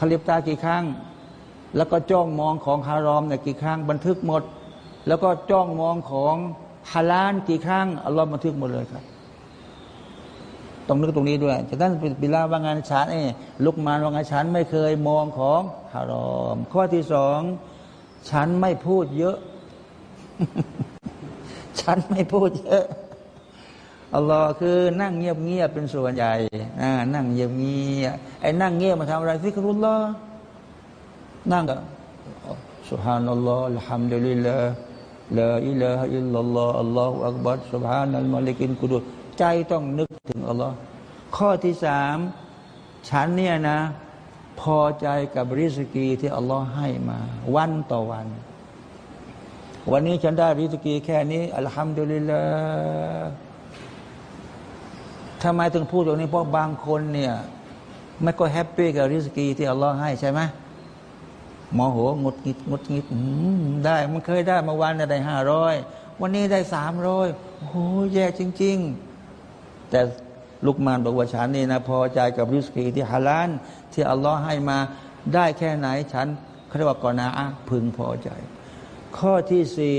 ขลิบตากี่ครั้ง แล้วก็จ้องมองของฮารอมเนี่ยกี่ครั้ง บันทึกหมด แล้วก็จ้องมองของฮาลานกี่ครั้งอัลลอฮ์บันทึกหมดเลยครับต้องนึกตรงนี้ด้วยฉะนั้นบิลาว่างานฉันเอลุกมานว่างานฉันไม่เคยมองของฮารอม ข้อที่สองฉันไม่พูดเยอะ ฉันไม่พูดเยอะอัลลอฮ์คือนั่งเงียบเงียบเป็นส่วนใหญ่นั่งเงียบเงียบไอ้นั่งเงียบมาทำอะไรฟิกรุลลอฮ์นั่งก็สุฮานัลลอฮ์อัลฮัมดุลิลลาห์ลาอิลาฮอิลลัลลอฮ์อัลลอฮฺอักบัรสุบฮานัลมาลิกินกุดุใจต้องนึกถึงอัลลอฮ์ข้อที่สามฉันเนี่ยนะ พอใจกับริสกีที่อัลลอฮ์ให้มา วันต่อวัน วันนี้ฉันได้ริสกีแค่นี้อัลฮัมดุลิลลาทำไมถึงพูดตรงนี้เพราะบางคนเนี่ยไม่ก็แฮปปี้กับริสกีที่อัลลอฮ์ให้ใช่ไหมมโหงดงิดงดงิดได้มันเคยได้มาวันได้ห้าร้อยวันนี้ได้สามร้อยโอ้แย่จริง ๆ แต่ลูกมานบอกว่าฉันนี่นะพอใจกับริสกีที่ฮาลานที่อัลลอฮ์ให้มาได้แค่ไหนฉันเขาเรียกว่าก่อนนะพึงพอใจ ข้อที่สี่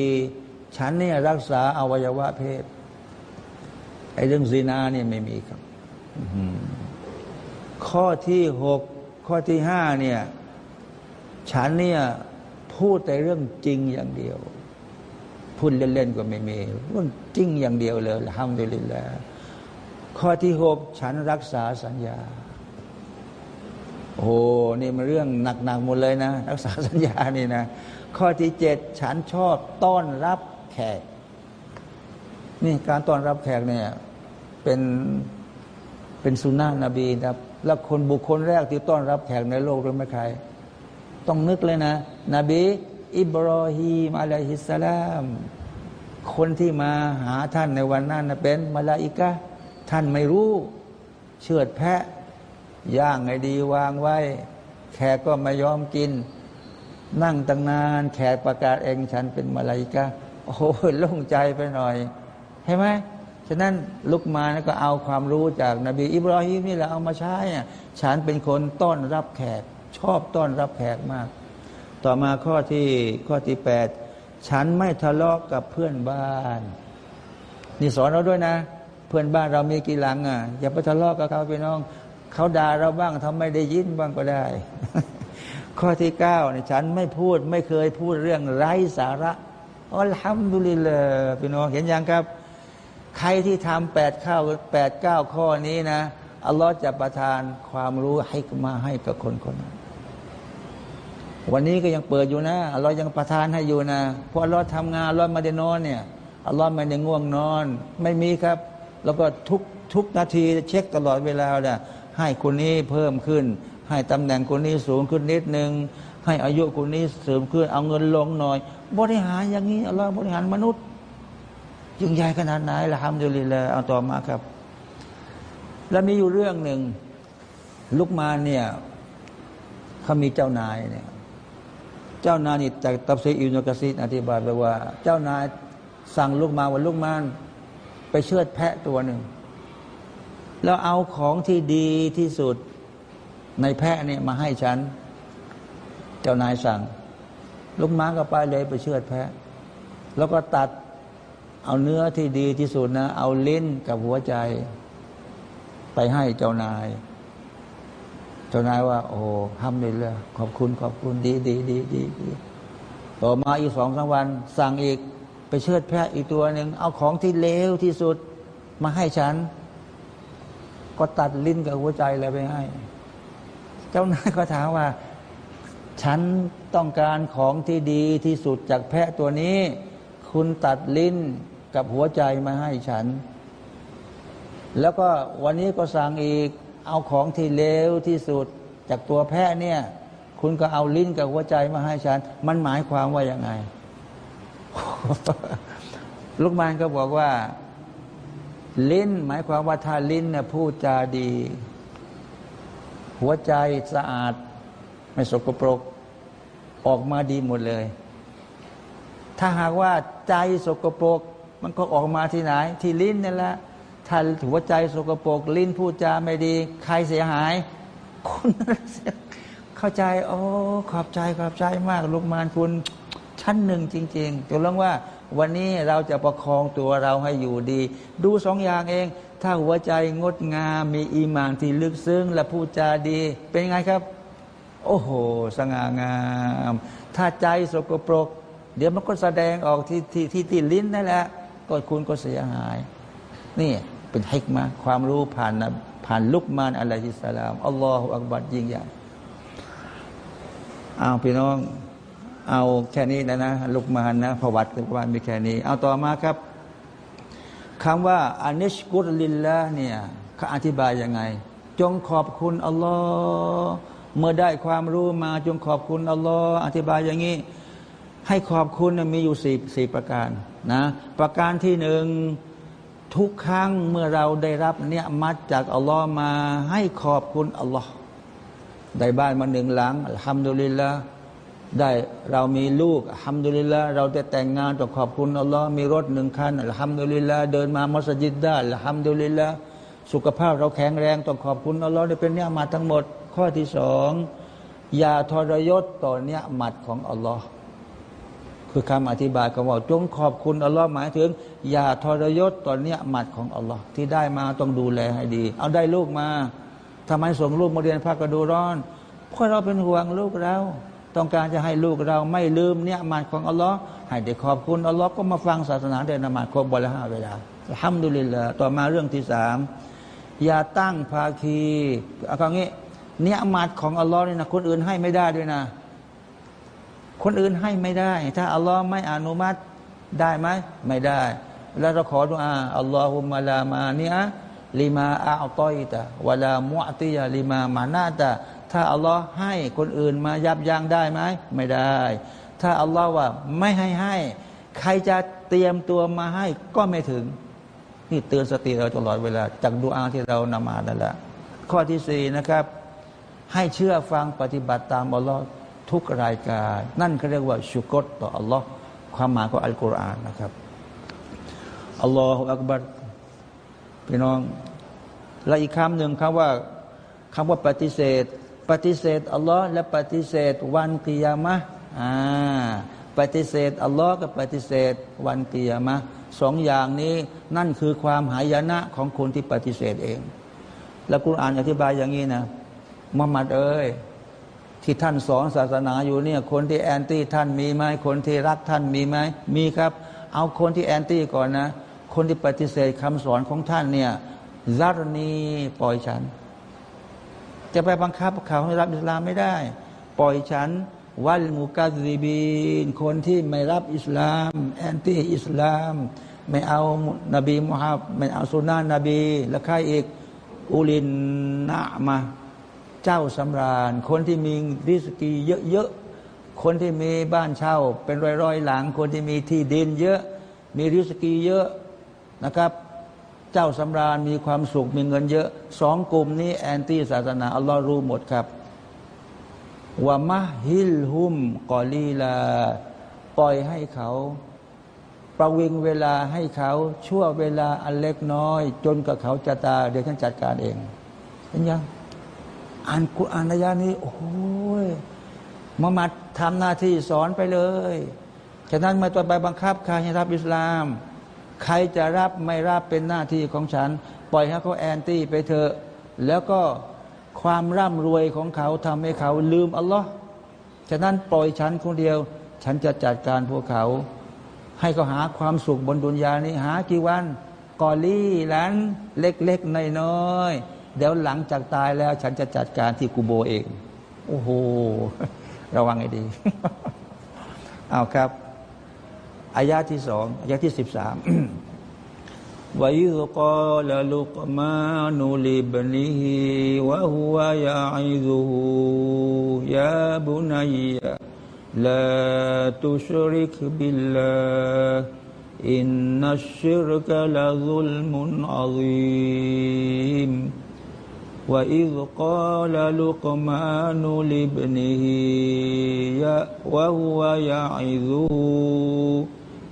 ฉันเนี่ยรักษาอวัยวะเพศไอ้เรื่องซีนาเนี่ยไม่มีครับข้อที่หกข้อที่ห้าเนี่ย ฉันเนี่ยพูดแต่เรื่องจริงอย่างเดียว พูดเล่นๆก็ไม่มีเรื่องจริงอย่างเดียวเลยทำได้เลยแล้วข้อที่หกฉันรักษาสัญญา โอ้นี่มันเรื่องหนักๆหมดเลยนะ รักษาสัญญานี่นะ ข้อที่เจ็ดฉันชอบต้อนรับแขก นี่การต้อนรับแขกเนี่ยเป็นเป็นสุนนะนบีครับแล้วคนบุคคลแรกที่ต้อนรับแขกในโลกรู้ไหมใคร ต้องนึกเลยนะ นบี อิบรอฮีมอะลัยฮิสสลาม คนที่มาหาท่านในวันนั้นเป็นมาลาอิกะท่านไม่รู้ เชือดแพะ ย่างไงดีวางไว้ แขกก็ไม่ยอมกิน นั่งตั้งนานแขกประกาศเองฉันเป็นมาลาอิกะโอ้โหโล่งใจไปหน่อยเห็นไหมฉะนั้นลุกมาแล้วก็เอาความรู้จากนบีอิบราฮิมนี่แหละเอามาใช้ฉันเป็นคนต้อนรับแขก ชอบต้อนรับแขกมาก ต่อมาข้อที่ข้อที่แปดฉันไม่ทะเลาะกกับเพื่อนบ้านนี่สอนเราด้วยนะ เพื่อนบ้านเรามีกี่หลังอะอย่าไปทะเลาะกกับเขาพี่น้อง เขาด่าเราบ้างทำไม่ได้ยินบ้างก็ได้ ข้อที่เก้าเนี่ยฉันไม่พูดไม่เคยพูดเรื่องไร้สาระอัลฮัมดุลิลลาห์พี่น้องเห็นยังครับ ใครที่ทำแปดข้าวแปดเก้าข้อนี้นะอัลลอฮ์จะประทานความรู้ให้มาให้กับคนคนนั้นวันนี้ก็ยังเปิดอยู่นะอัลลอฮ์ยังประทานให้อยู่นะเพราะอัลลอฮ์ทำงานอัลลอฮ์ไม่ได้นอนเนี่ยอัลลอฮ์ไม่ได้ง่วงนอน ไม่มีครับ แล้วก็ทุกทุกนาทีเช็คตลอดเวลาเนี่ยให้คนนี้เพิ่มขึ้น ให้ตำแหน่งคนนี้สูงขึ้นนิดนึง ให้อายุคนนี้เสริมขึ้น เอาเงินลงหน่อย บริหารอย่างนี้อัลลอฮ์บริหารมนุษย์ยิ่งใหญ่ขนาดไหนละฮัมดุลิลละเอาต่อมาครับ แล้วมีอยู่เรื่องหนึ่งลุกมาเนี่ยเขามีเจ้านายเนี่ยเจ้านายนี่จากตับซีอินกซีอธิบายไปว่า เจ้านายสั่งลูกมาว่าลูกมานไปเชือดแพะตัวหนึ่งแล้วเอาของที่ดีที่สุด ในแพะเนี่ยมาให้ฉัน เจ้านายสั่ง ลูกม้าก็ไปเลยไปเชือดแพะ แล้วก็ตัดเอาเนื้อที่ดีที่สุดนะ เอาลิ้นกับหัวใจ ไปให้เจ้านาย เจ้านายว่า โอ้ห้ามเลยเลยขอบคุณขอบคุณดีดีดีดีดีต่อมาอีกสองสามวัน สั่งอีกไปเชือดแพะอีกตัวหนึ่งเอาของที่เลวที่สุดมาให้ฉัน ก็ตัดลิ้นกับหัวใจเลยไปให้ จ้านายก็ถามว่า ฉันต้องการของที่ดีที่สุดจากแพะตัวนี้ คุณตัดลิ้นกับหัวใจมาให้ฉัน แล้วก็วันนี้ก็สั่งอีก เอาของที่เลวที่สุดจากตัวแพะเนี่ย คุณก็เอาลิ้นกับหัวใจมาให้ฉัน มันหมายความว่ายังไง ลูกมานก็บอกว่า ลิ้นหมายความว่าถ้าลิ้นเนี่ยพูดจาดี หัวใจสะอาด ไม่สกปรก ออกมาดีหมดเลย ถ้าหากว่าใจสกปรก มันก็ออกมาที่ไหน ที่ลิ้นนี่แหละถ้าหัวใจสกปรก ลิ้นพูดจาไม่ดี ใครเสียหายคุณเข้าใจ โอ้ขอบใจขอบใจมาก ลูกมานคุณชั้นหนึ่งจริงๆจนลงว่าวันนี้เราจะประคองตัวเราให้อยู่ดี ดูสองอย่างเอง ถ้าหัวใจงดงาม มีอีมานที่ลึกซึ้ง และพูดจาดี เป็นไงครับ โอ้โห สง่างาม ถ้าใจสกปรก เดี๋ยวมันก็แสดงออกที่ที่ที่ที่ลิ้นนั่นแหละก็คุณก็เสียหาย นี่เป็นฮิกมาความรู้ผ่านนะผ่านลุกมานอะลัยฮิสสลามอัลลอฮฺอักบัดยิ่งใหญ่เอาพี่น้อง เอาแค่นี้นะนะลุกมานนะประวัติลุกมานมีแค่นี้ เอาต่อมาครับ คำว่าอานิชกุรลิลละเนี่ยเขาอธิบายยังไง จงขอบคุณอัลลอฮ์เมื่อได้ความรู้มาจงขอบคุณอัลลอฮ์อธิบายอย่างนี้ ให้ขอบคุณมีอยู่สี่สี่ประการนะประการที่หนึ่งทุกครั้งเมื่อเราได้รับเนี่ยมัดจากอัลลอฮ์มาให้ขอบคุณอัลลอฮ์ได้บ้านมาหนึ่งหลังทำดุลิลละ ได้เรามีลูกทำดุลิลละเราได้แต่งงานต้องขอบคุณอัลลอฮ์มีรถหนึ่งคันทำดุลิลละเดินมามัสยิดได้ทำดุลิลละสุขภาพเราแข็งแรงต้องขอบคุณอัลลอฮ์ได้เป็นเนี่ยมาทั้งหมด ข้อที่สองอย่าทรยศต่อเนี่ยมัดของอัลลอฮ์คือคำอธิบายคำว่าจงขอบคุณอัลลอฮ์หมายถึง อย่าทรยศต่อเนี้ยหมัดของอัลลอฮ์ที่ได้มาต้องดูแลให้ดี เอาได้ลูกมาทำไมส่งลูกมาเรียนภาคกระดูร้อน เพราะเราเป็นห่วงลูกเรา ต้องการจะให้ลูกเราไม่ลืมเนี่ยมัดของอัลลอฮ์ให้ได้ขอบคุณอัลลอฮ์ก็มาฟังศาสนาเดนนมาดครบวันละห้าเวลาห้ามดุลิลละต่อมาเรื่องที่สามอย่าตั้งภาคีเอางี้เนี่ยมัดของอัลลอฮ์นี่นะคนอื่นให้ไม่ได้ด้วยนะ คนอื่นให้ไม่ได้ ถ้าอัลลอฮ์ไม่อนุมัติได้ไหมไม่ได้ แล้วเราขอดุอาอัลลอฮุมะลามาเนียลิมาอัลตอยตะวะลามุอติยาลิมามานาตะ ถ้าอัลลอฮ์ให้คนอื่นมายับยั้งได้ไหมไม่ได้ ถ้าอัลลอฮ์ว่าไม่ให้ให้ ใครจะเตรียมตัวมาให้ก็ไม่ถึง นี่เตือนสติเราตลอดเวลา จากดูอาที่เรานำมานั่นแหละข้อที่สี่นะครับ ให้เชื่อฟังปฏิบัติตามอัลลอฮ์ทุกรายการ นั่นเขาเรียกว่าชุกรต่ออัลลอฮ์ความหมายของอัลกุรอานนะครับอัลลอฮฺอักบัรพี่น้อง และอีกคำหนึ่งคำว่าคำว่าปฏิเสธ ปฏิเสธอัลลอฮ์และปฏิเสธวันกิยามะอ่าปฏิเสธอัลลอฮ์กับปฏิเสธวันกิยามะสองอย่างนี้นั่นคือความหายนะของคนที่ปฏิเสธเอง แล้วกุรอานอธิบายอย่างนี้นะมุฮัมมัดเอ้ยที่ท่านสอนศาสนาอยู่เนี่ยคนที่แอนตี้ท่านมีไหมคนที่รักท่านมีไหมมีครับ เอาคนที่แอนตี้ก่อนนะ คนที่ปฏิเสธคำสอนของท่านเนี่ยซารนีปล่อยฉัน จะไปบังคับเขาให้รับอิสลามไม่ได้ ปล่อยฉันวัลมุกาซีบีน คนที่ไม่รับอิสลาม แอนตี้อิสลาม ไม่เอานบีมุฮัมมัดไม่เอาสุนนะนบี แล้วใครอีกอุลินนะมาเจ้าสำราญ คนที่มีริสกีเยอะๆ คนที่มีบ้านเช่า เป็นร้อยๆหลัง คนที่มีที่ดินเยอะ มีริสกีเยอะนะครับ เจ้าสำราญมีความสุขมีเงินเยอะสองกลุ่มนี้แอนตี้ศาสนาอัลลอฮ์รู้หมดครับว่ามะฮิลฮุมกอลีลา ปล่อยให้เขา ประวิงเวลาให้เขาชั่วเวลาอันเล็กน้อย จนกับเขาจะตา เดี๋ยวฉันจัดการเองเห็นยังอ่านกุอานอายานี้ โอ้ยมุฮัมมัดทำหน้าที่สอนไปเลย ฉะนั้นมาตัวไปบังคับใครให้รับอิสลาม ใครจะรับไม่รับเป็นหน้าที่ของฉัน ปล่อยให้เขาแอนตี้ไปเถอะ แล้วก็ความร่ำรวยของเขาทำให้เขาลืมอัลลอฮ์ฉะนั้นปล่อยฉันคนเดียว ฉันจะจัดการพวกเขา ให้เขาหาความสุขบนดุนยานี้หากี่วันกอลี่หลานเล็กๆน้อยๆเดี๋ยวหลังจากตายแล้ว ฉันจะจัดการที่กูโบเอง โอ้โห ระวังให้ดี เอาครับ อายาที่สองอายาที่สิบสาม وإذ قال لقمان لابنه وهو يعظه يا بني لا تشرك بالله إن الشرك لظلم عظيم وإذ قال لقمان لابنه وهو يعظه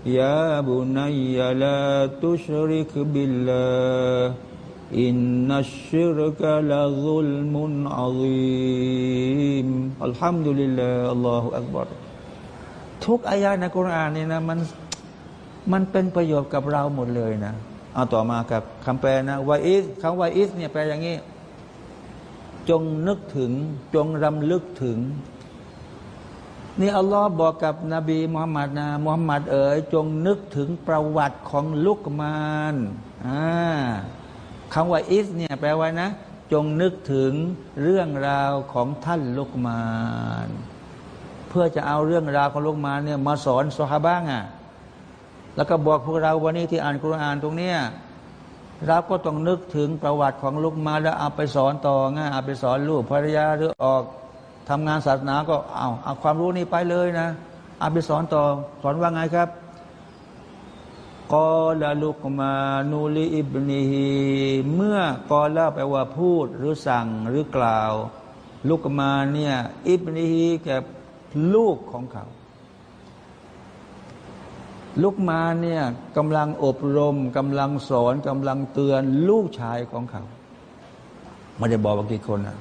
يا بني لا تشرك بالله إن الشرك لظلم عظيم الحمد لله الله أكبر ทุกอายะในกุรอานนี่นะมันมันเป็นประโยชน์กับเราหมดเลยนะเอาต่อมากับคำแปลนะวาอิสคำวาอิสเนี่ยแปลอย่างนี้ จงนึกถึงจงรำลึกถึง นี่อัลลอฮ์บอกกับนบีมุฮัมมัดนะมุฮัมมัดเอ๋ยจงนึกถึงประวัติของลุกมานอ่าคำว่าอิสเนี่ยแปลว่านะ จงนึกถึงเรื่องราวของท่านลุกมาน เพื่อจะเอาเรื่องราวของลุกมานเนี่ยมาสอนสฮาบ้างอะแล้วก็บอกพวกเราวันนี้ที่อ่านคุรานตรงเนี้ยเราก็ต้องนึกถึงประวัติของลุกมาแล้วเอาไปสอนต่อไงเอาไปสอนลูกภรรยาหรือออก ทำงานศาสนาก็เอาเอาความรู้นี้ไปเลยนะเอาไปสอนต่อสอนว่าไงครับกอลาลุกมานูลีอิบนีฮีเมื่อกอลาแปลว่าพูดหรือสั่งหรือกล่าว ลุกมาเนี่ยอิบนีฮีแก่ลูกของเขา ลุกมาเนี่ยกำลังอบรมกำลังสอนกำลังเตือนลูกชายของเขาไม่ได้บอกว่ากี่คนนะ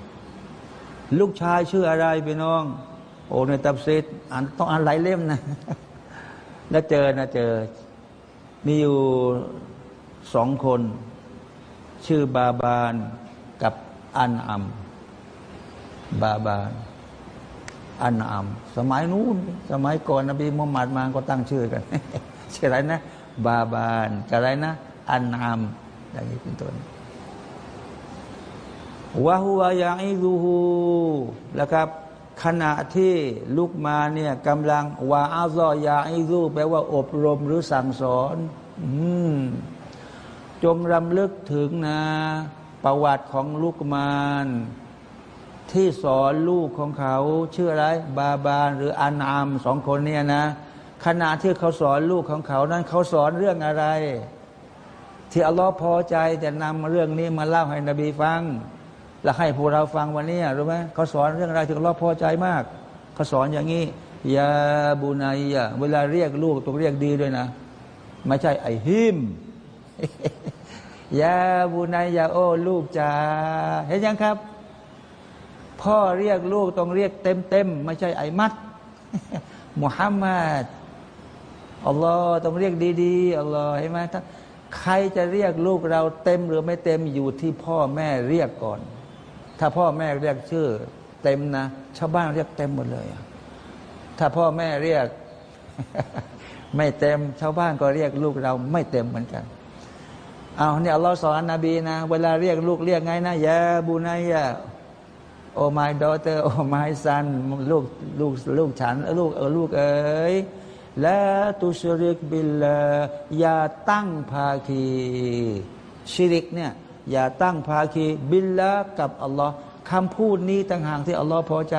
ลูกชายชื่ออะไรพี่น้อง โอ้ในตับซิดอ่านต้องอ่านหลายเล่มนะ แล้วเจอนะเจอ มีอยู่สองคน ชื่อบาบานกับอันอัมบาบาน อันอัมสมัยนู้น สมัยก่อนนบีมุฮัมมัดมาก็ตั้งชื่อกันชื่ออะไรนะ บาบานกับอะไรนะ อันอัมอย่างนี้เป็นต้น วะฮุวายาอิรูฮูแล้วครับ ขณะที่ลุกมาเนี่ยกำลังวาอาซอยาอิรูแปลว่าอบรมหรือสั่งสอนอจงรำลึกถึงนะ ประวัติของลูกมานที่สอนลูกของเขา ชื่ออะไร บาบานหรืออานามสองคนเนี่ยนะ ขณะที่เขาสอนลูกของเขานั้นเขาสอนเรื่องอะไร ที่อัลลอฮ์พอใจแต่นำเรื่องนี้มาเล่าให้นบีฟัง แล้วให้พวกเราฟังวันนี้รู้ไหมเขาสอนเรื่องอะไรถึงเราพอใจมากเขาสอนอย่างนี้ยาบุนายะเวลาเรียกลูกต้องเรียกดีด้วยนะไม่ใช่ไอหิมยาบุนายะโอ้ลูกจ๋าเห็นยังครับ พ่อเรียกลูกต้องเรียกเต็มเต็มไม่ใช่ไอมัดมุฮัมมัดอัลลอฮ์ต้องเรียกดีๆอัลลอฮ์เห็นไหมถ้าใครจะเรียกลูกเราเต็มหรือไม่เต็มอยู่ที่พ่อแม่เรียกก่อน ถ้าพ่อแม่เรียกชื่อเต็มนะชาวบ้านเรียกเต็มหมดเลย ถ้าพ่อแม่เรียก ไม่เต็ม ชาวบ้านก็เรียกลูกเราไม่เต็มเหมือนกันเอาเนี่ยเราสอนนบีนะ เวลาเรียกลูกเรียกไงนะยาบูนายะโอ my daughter โอ my son ลูกลูกลูกฉันลูกเออลูกเอ๋ยและตุชริกบิลลอย่าตั้งภาคี ชิริกเนี่ย อย่าตั้งภาคีบิลละกับอัลลอฮ์คำพูดนี้ต่างหากที่อัลลอฮ์พอใจ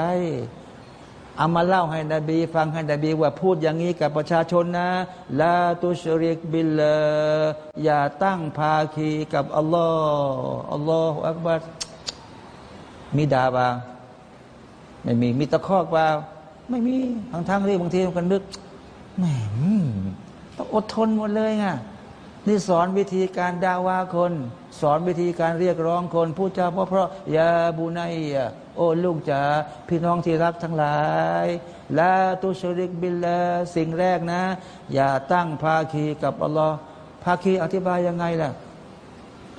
เอามาเล่าให้นบี ฟังให้นบีว่าพูดอย่างนี้กับประชาชนนะลาตุชริกบิลละอย่าตั้งภาคีกับอัลลอฮ์อัลลอฮ์อักบัรมีดาบาไม่มีมีตะคอกเปล่าไม่มีทั้งทั้งที่บางทีมันก็นึกแหมต้องอดทนหมดเลยไงนี่สอนวิธีการดาวาคน สอนวิธีการเรียกร้องคนพูดจาเพราะเพราะยาบุนัยโอ้ลูกจ๋าพี่น้องที่รักทั้งหลายลาตุชริกบิลละสิ่งแรกนะ อย่าตั้งภาคีกับอัลลอฮ์ภาคีอธิบายยังไงล่ะ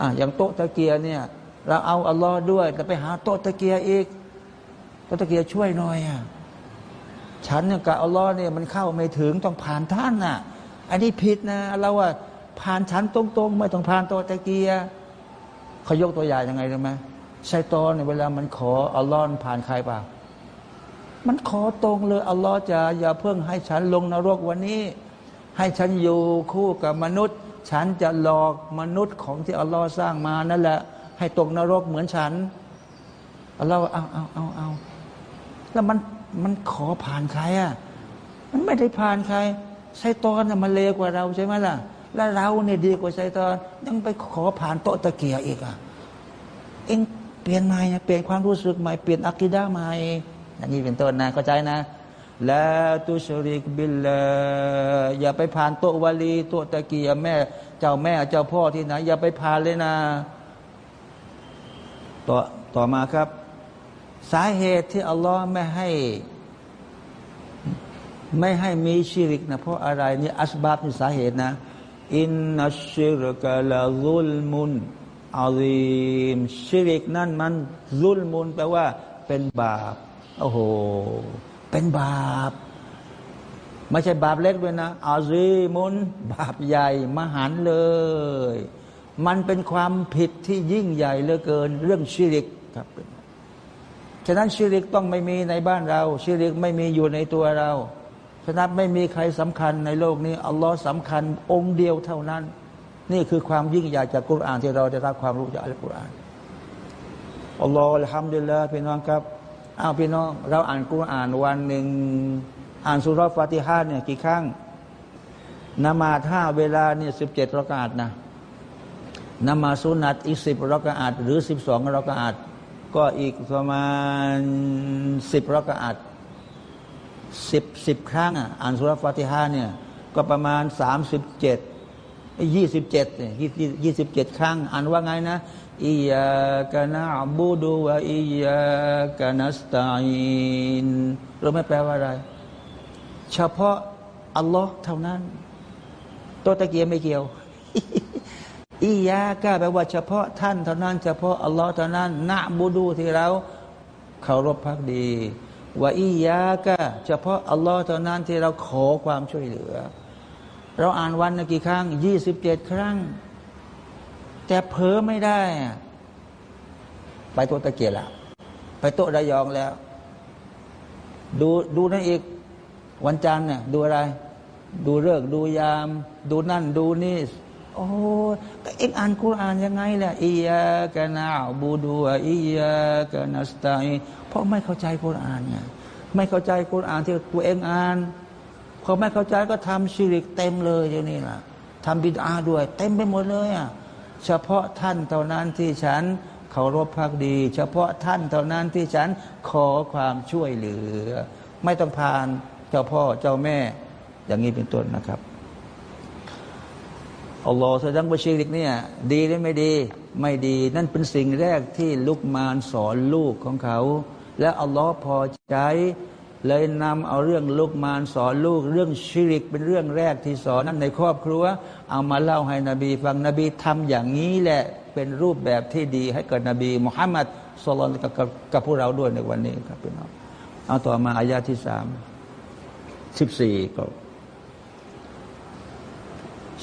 อะอย่างโต๊ะตะเกียเนี่ย เราเอาอัลลอฮ์ด้วยแต่ไปหาโต๊ะตะเกียอีกโต๊ะตะเกียช่วยหน่อยอะฉันเนี่ยกับอัลลอฮ์เนี่ยมันเข้าไม่ถึงต้องผ่านท่านน่ะ อันนี้ผิดนะเราว่าผ่านชั้นตรงๆ ไม่ต้องผ่านโตัวตะเกีย เขายกตัวอย่างยังไงรู้ไหมชัยตอนเนี่ยเวลามันขออัลลอฮ์ผ่านใครเปล่ามันขอตรงเลยอัลลอฮ์จะอย่าเพิ่งให้ฉันลงนรกวันนี้ ให้ฉันอยู่คู่กับมนุษย์ ฉันจะหลอกมนุษย์ของที่อัลลอฮ์สร้างมานั่นแหละ ให้ตกนรกเหมือนฉันอัลลอฮ์เอาเอาเอาเอาแล้วมันมันขอผ่านใครอะมันไม่ได้ผ่านใครชัยตอนน่ะมันเลวกว่าเราใช่ไหมล่ะ แล้วเราเนี่ยดีกว่าชัยตอนยังไปขอผ่านโต๊ะตะเกียอีกอะเองเปลี่ยนใหม่เปลี่ยนความรู้สึกใหม่เปลี่ยนอักิดาใหม่อย่างนี้เป็นต้นนะเข้าใจนะแล้วตุชริกบิลลอย่าไปผ่านโต๊ะวาลีโต๊ะตะเกียแม่ เจ้าแม่เจ้าพ่อที่ไหนอย่าไปผ่านเลยนะ ต่อต่อมาครับ สาเหตุที่อัลลอฮ์ไม่ให้ ไม่ให้มีชิริกนะเพราะอะไรนี่อัสบาบนี่สาเหตุนะ อินนัชชิรกะลาซุลมุนอาลีมชิริกนั่นมันซุลมุนแปลว่า เป็นบาปโอ้โหเป็นบาป ไม่ใช่บาปเล็กด้วยนะอาซีมุนบาปใหญ่มหันเลย มันเป็นความผิดที่ยิ่งใหญ่เหลือเกิน เรื่องชิริกครับฉะนั้นชิริกต้องไม่มีในบ้านเรา ชิริกไม่มีอยู่ในตัวเรา ฉะนั้นไม่มีใครสำคัญในโลกนี้อัลลอฮ์สำคัญองค์เดียวเท่านั้น นี่คือความยิ่งใหญ่จากกุรอานที่เราได้รับความรู้จากอัลกุรอานอัลลอฮ์อัลฮัมดุลิลลาห์พี่น้องครับอ้าวพี่น้อง เราอ่านกุรอานวันหนึ่งอ่านสุรฟาติฮาเนี่ยกี่ครั้งนมาท่าเวลาเนี่ยสิบเจ็ดรากาศนะนมาสุนัตอีกสิบรากาศหรือสิบสองรากาศก็อีกประมาณสิบรากาศ สิบสิบครั้งอะอ่านสุรฟาติฮาเนี่ยก็ประมาณสามสิบเจ็ดยี่สิบเจ็ดยี่สิบเจ็ดครั้ง อ่านว่าไงนะอียากานาบูดูวะอียากานัสตาอินรู้ไหมแปลว่าอะไร เฉพาะอัลลอฮ์เท่านั้น ตัวตะเกียไม่เกี่ยวอียากาแปลว่าเฉพาะท่านเท่านั้น เฉพาะอัลลอฮ์เท่านั้นนะบูดูที่เราเคารพพักดี ว่าอียากาเฉพาะอัลลอฮ์เท่านั้นที่เราขอความช่วยเหลือ เราอ่านวันนกี่ครั้งยี่สิบเจ็ดครั้ง แต่เผลอไม่ได้ ไปโตตะเกียบแล้วไปโต๊ะระยองแล้ว ดูดูนั่นอีกวันจันทร์เนี่ยดูอะไร ดูเลิกดูยาม ดูนั่นดูนี่โอ้ก็เอ็งอ่านกุรานยังไงล่ะอียากะนาบูดูอียากะนัสตัย เพราะไม่เข้าใจกุรอานไงไม่เข้าใจกุรอานที่ตัวเองอ่านพอไม่เข้าใจก็ทำชิริกเต็มเลยอย่างนี้ล่ะทำบิดาด้วย เต็มไปหมดเลยอะเฉพาะท่านเท่านั้นที่ฉันเคารพพักดี เฉพาะท่านเท่านั้นที่ฉันขอความช่วยเหลือ ไม่ต้องผ่านเจ้าพ่อเจ้าแม่ อย่างนี้เป็นต้นนะครับอัลลอฮ์แสดงว่าชีริกเนี่ยดีหรือไม่ดี ไม่ดี นั่นเป็นสิ่งแรกที่ลุกมารสอนลูกของเขา และอัลลอฮ์พอใจเลยนำเอาเรื่องลูกมารสอนลูกเรื่องชิริกเป็นเรื่องแรกที่สอนนั้นในครอบครัว เอามาเล่าให้นบีฟังนบีทำอย่างนี้แหละเป็นรูปแบบที่ดีให้กับนบีมุฮัมมัดสุลต่านกับกับพวกเราด้วยในวันนี้ครับพี่น้องเอาต่อมาอายาที่สามสิบสี่ก็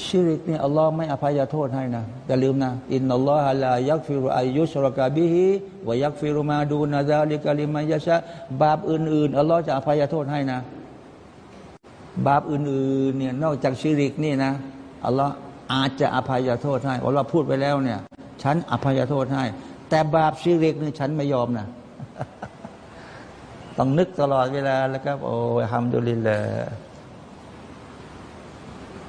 ชิริกเนี่ยอัลลอฮ์ไม่อภัยโทษให้นะอย่าลืมนะอินนัลลอฮะลายักฟิรุอายุชรกาบิฮิวายักฟิรุมาดูนาซาลิกาลิมายะชะบาปอื่นๆอัลลอฮ์จะอภัยโทษให้นะ บาปอื่นๆเนี่ยนอกจากชิริกนี่นะอัลลอฮ์อาจจะอภัยโทษให้อัลลอฮ์พูดไปแล้วเนี่ย ฉันอภัยโทษให้ แต่บาปชิริกนี่ฉันไม่ยอมนะต้องนึกตลอดเวลาแล้วครับโอ้ฮัมดุลิลลา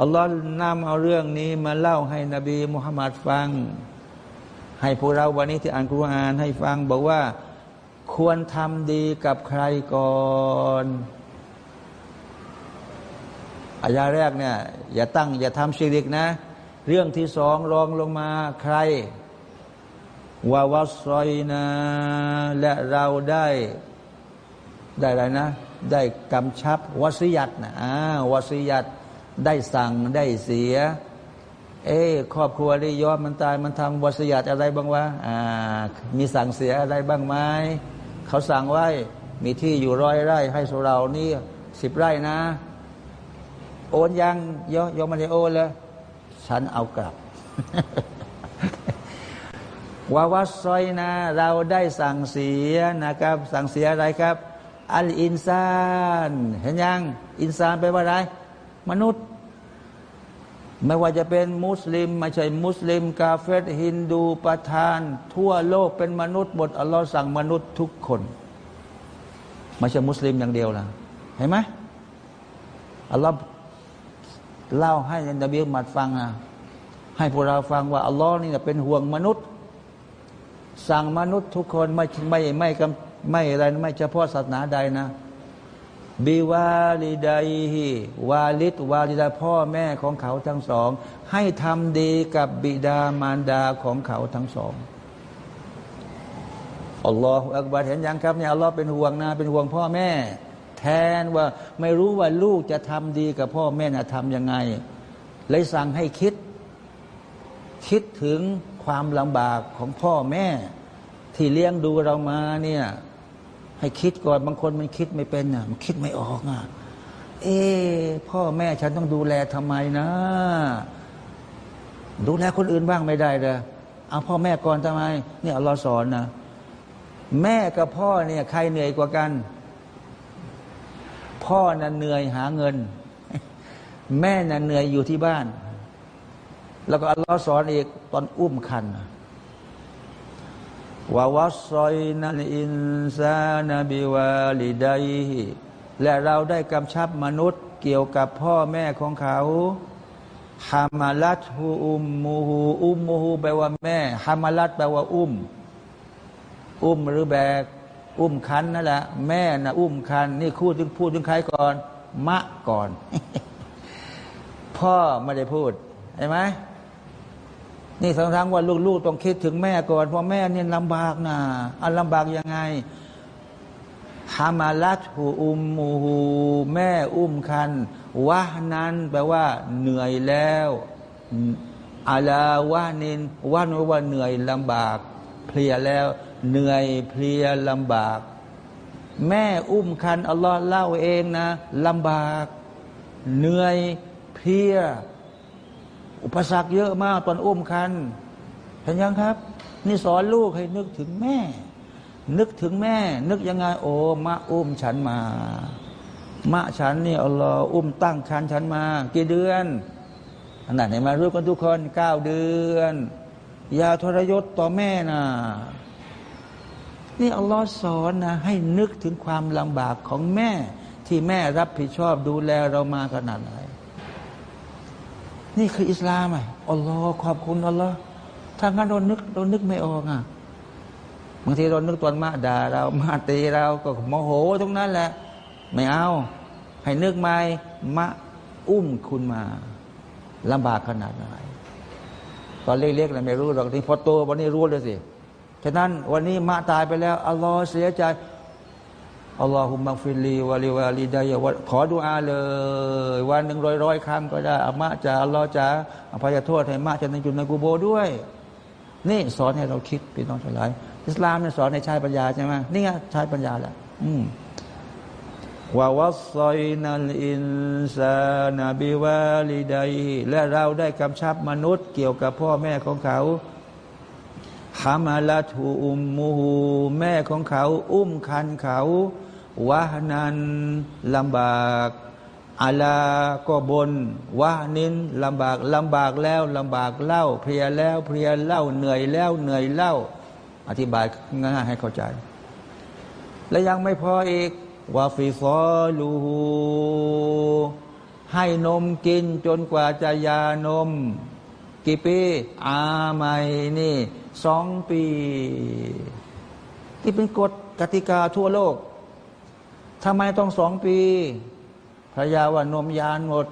อิลัลมาซีรอัลฮัมดุลิลลาห์อัลลอฮ์นำเอาเรื่องนี้มาเล่าให้นบีมุฮัมมัดฟัง ให้พวกเราวันนี้ที่อ่านกุรานให้ฟังบอกว่าควรทำดีกับใครก่อนอายาแรกเนี่ยอย่าตั้ง อย่าทำชีริกนะ เรื่องที่สองรองลงมาใครวาวัสอยนะและเราได้ได้อะไรนะ ได้กำชับวสิยัตนะอ่าวสิยัต ได้สั่งได้เสีย เอ้ครอบครัวได้ยอมมันตายมันทำวสิยัตอะไรบ้างวะอ่ามีสั่งเสียอะไรบ้างไหมเขาสั่งไว้มีที่อยู่ร้อยไร่ ให้สเรานี่สิบไร่นะ โอนยังยอยอมมาได้โอนเลยฉันเอากลับวาวัสซอยนะ เราได้สั่งเสียนะครับ สั่งเสียอะไรครับ อัลอินซาน เห็นยัง อินซานไปว่าอะไร มนุษย์ ไม่ว่าจะเป็นมุสลิม ไม่ใช่มุสลิม กาเฟตฮินดูประธาน ทั่วโลกเป็นมนุษย์หมดอัลลอฮ์สั่งมนุษย์ทุกคน ไม่ใช่มุสลิมอย่างเดียวนะเห็นไหมอัลลอฮ์เล่าให้นบีมัดฟังนะให้พวกเราฟังว่าอัลลอฮ์นี่เป็นห่วงมนุษย์ สั่งมนุษย์ทุกคนไม่ไม่ไม่ไม่อะไรไม่เฉพาะศาสนาใดนะ บิวาลิดายฮิวาลิดวาลิดาพ่อแม่ของเขาทั้งสอง ให้ทำดีกับบิดามารดาของเขาทั้งสองอัลลอฮฺอักบารเห็นยังครับเนี่ยอัลลอฮ์เป็นห่วงนะเป็นห่วงพ่อแม่ แทนว่าไม่รู้ว่าลูกจะทำดีกับพ่อแม่นะทำยังไง เลยสั่งให้คิด คิดถึงความลำบากของพ่อแม่ ที่เลี้ยงดูเรามาเนี่ย ให้คิดก่อนบางคนมันคิดไม่เป็นอะมันคิดไม่ออกอะเอพ่อแม่ฉันต้องดูแลทำไมนะ ดูแลคนอื่นบ้างไม่ได้เลยเอาพ่อแม่ก่อนทำไมเนี่ยเราสอนนะแม่กับพ่อเนี่ย ใครเหนื่อยกว่ากัน พ่อน่ะเหนื่อยหาเงิน แม่น่ะเหนื่อยอยู่ที่บ้าน แล้วก็อัลลอฮ์สอนอีกตอนอุ้มคัน ว่าวัสอยนัลอินซานบิวาลิดัยและเราได้กำชับมนุษย์เกี่ยวกับพ่อแม่ของเขาฮามาลัตฮูอุมมูฮูอุมมูฮูแปลว่าแม่ฮามาลัตแปลว่าอุ้ม อุ้มหรือแบก อุ้มคันนั่นแหละ แม่นะอุ้มคัน นี่พูดถึงพูดถึงใครก่อน มะก่อน พ่อไม่ได้พูดเห็นไหม นี่ทั้งทั้งว่าลูกๆต้องคิดถึงแม่ก่อนเพราะแม่เนี่ยลำบากนะอันลำบากยังไงฮามาลัตหูอุมมูหูแม่อุ้มคันวะนั้นแปลว่า เหนื่อยแล้วอาลาวะนินว่านว่าเหนื่อยลำบาก เพลียแล้ว เหนื่อยเพลียลำบาก แม่อุ้มคันอัลลอฮ์เล่าเองนะลำบาก เหนื่อยเพลีย อุปสรรคเยอะมากตอนอุ้มคันเห็นยังครับ นี่สอนลูกให้นึกถึงแม่ นึกถึงแม่ นึกยังไง โอ้มาอุ้มฉันมามะฉันนี่อัลลอฮ์อุ้มตั้งคันฉันมา กี่เดือนขนาดไหนมารู้กันทุกคนเก้าเดือนอย่าทรยศต่อแม่นะนี่อัลลอฮ์สอนนะให้นึกถึงความลำบากของแม่ ที่แม่รับผิดชอบดูแลเรามาขนาดไหน นี่คืออิสลามอะอัลลอฮ์ขอบคุณอัลลอฮ์ถ้างั้นเรานึกเรานึกไม่ออกอะบางทีเรานึกตอนมาด่าเรามาตีเราก็โมโหตรงนั้นแหละ ไม่เอา ให้นึกไม่มะอุ้มคุณมาลำบากขนาดไหนตอนเล็กๆเราไม่รู้หรอกที่พอโตวันนี้รู้เลยสิฉะนั้นวันนี้มาตายไปแล้วอัลลอฮ์เสียใจ อัลลอฮุมักฟิลีวะลิวะลิดายะขอดุอาเลย วันหนึ่งร้อยร้อยครั้งก็ได้อามะจะอัลลอฮ์จะอภัยโทษให้มะจะในจุดในกูโบด้วย นี่สอนให้เราคิดพี่น้องทั้งหลายอิสลามเนี่ยสอนให้ใช้ปัญญาใช่ไหมนี่ไงใช้ปัญญาแหละอืมว่าวัสไซนัลอินซานบิวาลิดัยและเราได้กำชับมนุษย์เกี่ยวกับพ่อแม่ของเขาฮามาลาทูอุมมูฮูแม่ของเขา อุ้มคันเขา วะนันลำบากอาลาก็บนว่านินลำบากลำบากแล้วลำบากเล่า เพลียแล้วเพลียเล่าเหนื่อยแล้วเหนื่อยเล่า อธิบายง่ายให้เข้าใจ และยังไม่พออีกว่าฟีฟอลูฮูให้นมกินจนกว่าจะยานม กี่ปีอาไม่นี่สองปี ที่เป็นกฎกติกาทั่วโลก ทำไมต้องสองปีภรรยาว่านมยานหมด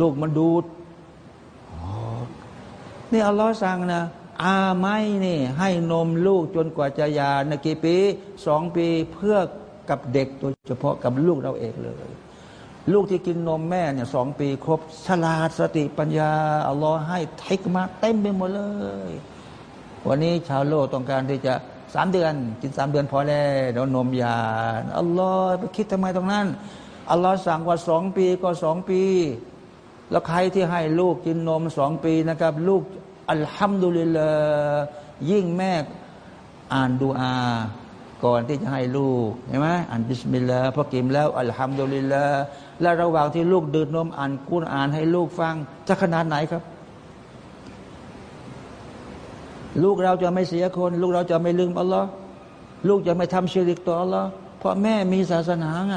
ลูกมันดูดนี่อัลลอฮ์สั่งนะอาไม่นี่ ให้นมลูกจนกว่าจะยานกี่ปีสองปีเพื่อกับเด็กโดยเฉพาะกับลูกเราเองเลย ลูกที่กินนมแม่เนี่ยสองปีครบฉลาดสติปัญญาอัลลอฮ์ให้เทคมาเต็มไปหมดเลย วันนี้ชาวโลกต้องการที่จะ สามเดือน กินสามเดือนพอแล้วเดี๋ยวนมยาอัลลอฮ์ไปคิดทำไมตรงนั้นอัลลอฮ์สั่งว่าสองปีก็สองปี แล้วใครที่ให้ลูกกินนมสองปีนะครับ ลูก الحمد لله ยิ่งแม่อ่านดูอาก่อนที่จะให้ลูกใช่ไหมอ่าน بسم الله พอกินแล้ว الحمد لله และระหว่างที่ลูกดื่มนมอ่านกุรอานให้ลูกฟังจะขนาดไหนครับ ลูกเราจะไม่เสียคน ลูกเราจะไม่ลืมอัลลอฮ์ลูกจะไม่ทำชีริกต่ออัลลอฮ์เพราะแม่มีศาสนาไง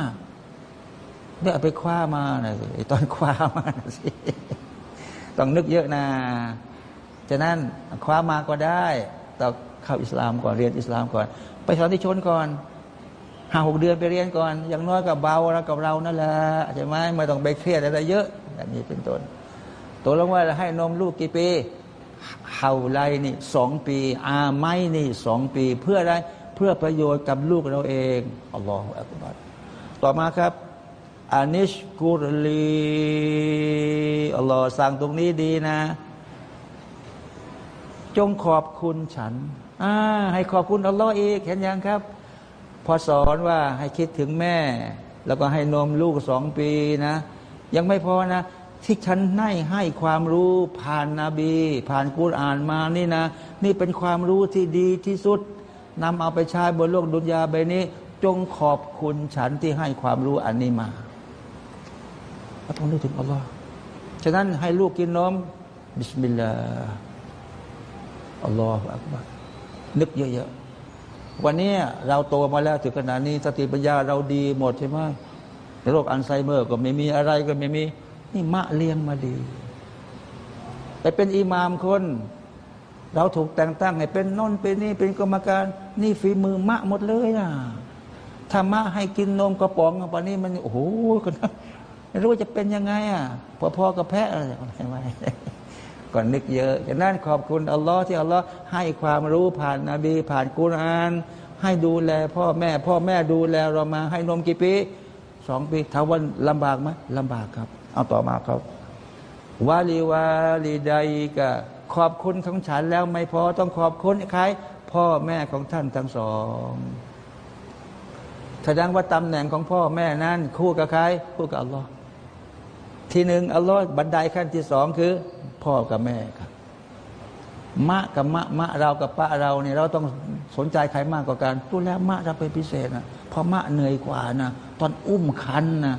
เนี่ยไปคว้ามานะสิตอนคว้ามานะสิต้องนึกเยอะนะฉะนั้นคว้ามาก็ได้ต้องเข้าอิสลามก่อนเรียนอิสลามก่อน ไปสอนที่ชนก่อนห้าหกเดือนไปเรียนก่อน อย่างน้อยกับเบาแล้วกับเรานั่นแหละใช่ไหมไม่ต้องไปเครียดอะไรเยอะแบบนี้เป็นต้นตัวลงว่าให้นมลูกกี่ปี เฮาไลนี่สองปี อาไม่นี่สองปี เพื่ออะไรเพื่อประโยชน์กับลูกเราเองอัลลอฮฺอักบัรต่อมาครับอานิชกุรลีอัลลอฮ์สั่งตรงนี้ดีนะ จงขอบคุณฉันอ่าให้ขอบคุณอัลลอฮ์อีกเห็นยังครับ พอสอนว่าให้คิดถึงแม่ แล้วก็ให้นมลูกสองปีนะ ยังไม่พอนะ ที่ฉันให้ให้ความรู้ผ่านนาบี ผ่านกุรอานมานี่นะ นี่เป็นความรู้ที่ดีที่สุดนำเอาไปใช้บนโลกดุนยาใบนี้ จงขอบคุณฉันที่ให้ความรู้อันนี้มาเราต้องนึกถึงอัลลอฮ์ฉะนั้นให้ลูกกินนม بسم الله الله أكبر นึกเยอะๆ วันนี้เราโตมาแล้วถึงขนาดนี้สติปัญญาเราดีหมดใช่ไหมโรคอัลไซเมอร์ก็ไม่มีอะไรก็ไม่มี นี่มะเลี้ยงมาดีแต่เป็นอิหมามคน เราถูกแต่งตั้งให้เป็นน้นเป็นนี่เป็นกรรมการ นี่ฝีมือมะหมดเลยนะถ้ามะให้กินนมกระป๋องปานนี้มันโอ้โหคนไม่รู้จะเป็นยังไงอะพอๆกับแพะอะไรไหมก่อนนึกเยอะฉะนั้นขอบคุณอัลลอฮ์ที่อัลลอฮ์ให้ความรู้ผ่านนาบีผ่านกุรอาน ให้ดูแลพ่อแม่ พ่อแม่ดูแลเรามาให้นมกี่ปีสองปีถามว่าลำบากไหมลำบากครับ เอาต่อมาครับวาลีวาลีใดกะขอบคุณของฉันแล้วไม่พอต้องขอบคุณใครพ่อแม่ของท่านทั้งสองแสดงว่าตำแหน่งของพ่อแม่นั้น คู่กับใครคู่กับอัลลอฮ์ทีหนึ่งอัลลอฮ์บันไดขั้นที่สองคือ พ่อกับแม่ครับมะกับมะมะเรากับป้าเราเนี่ยเราต้องสนใจใครมากกว่ากันตัวแล้วมะเราเป็นพิเศษนะพราะมะเหนื่อยกว่านะตอนอุ้มคันนะ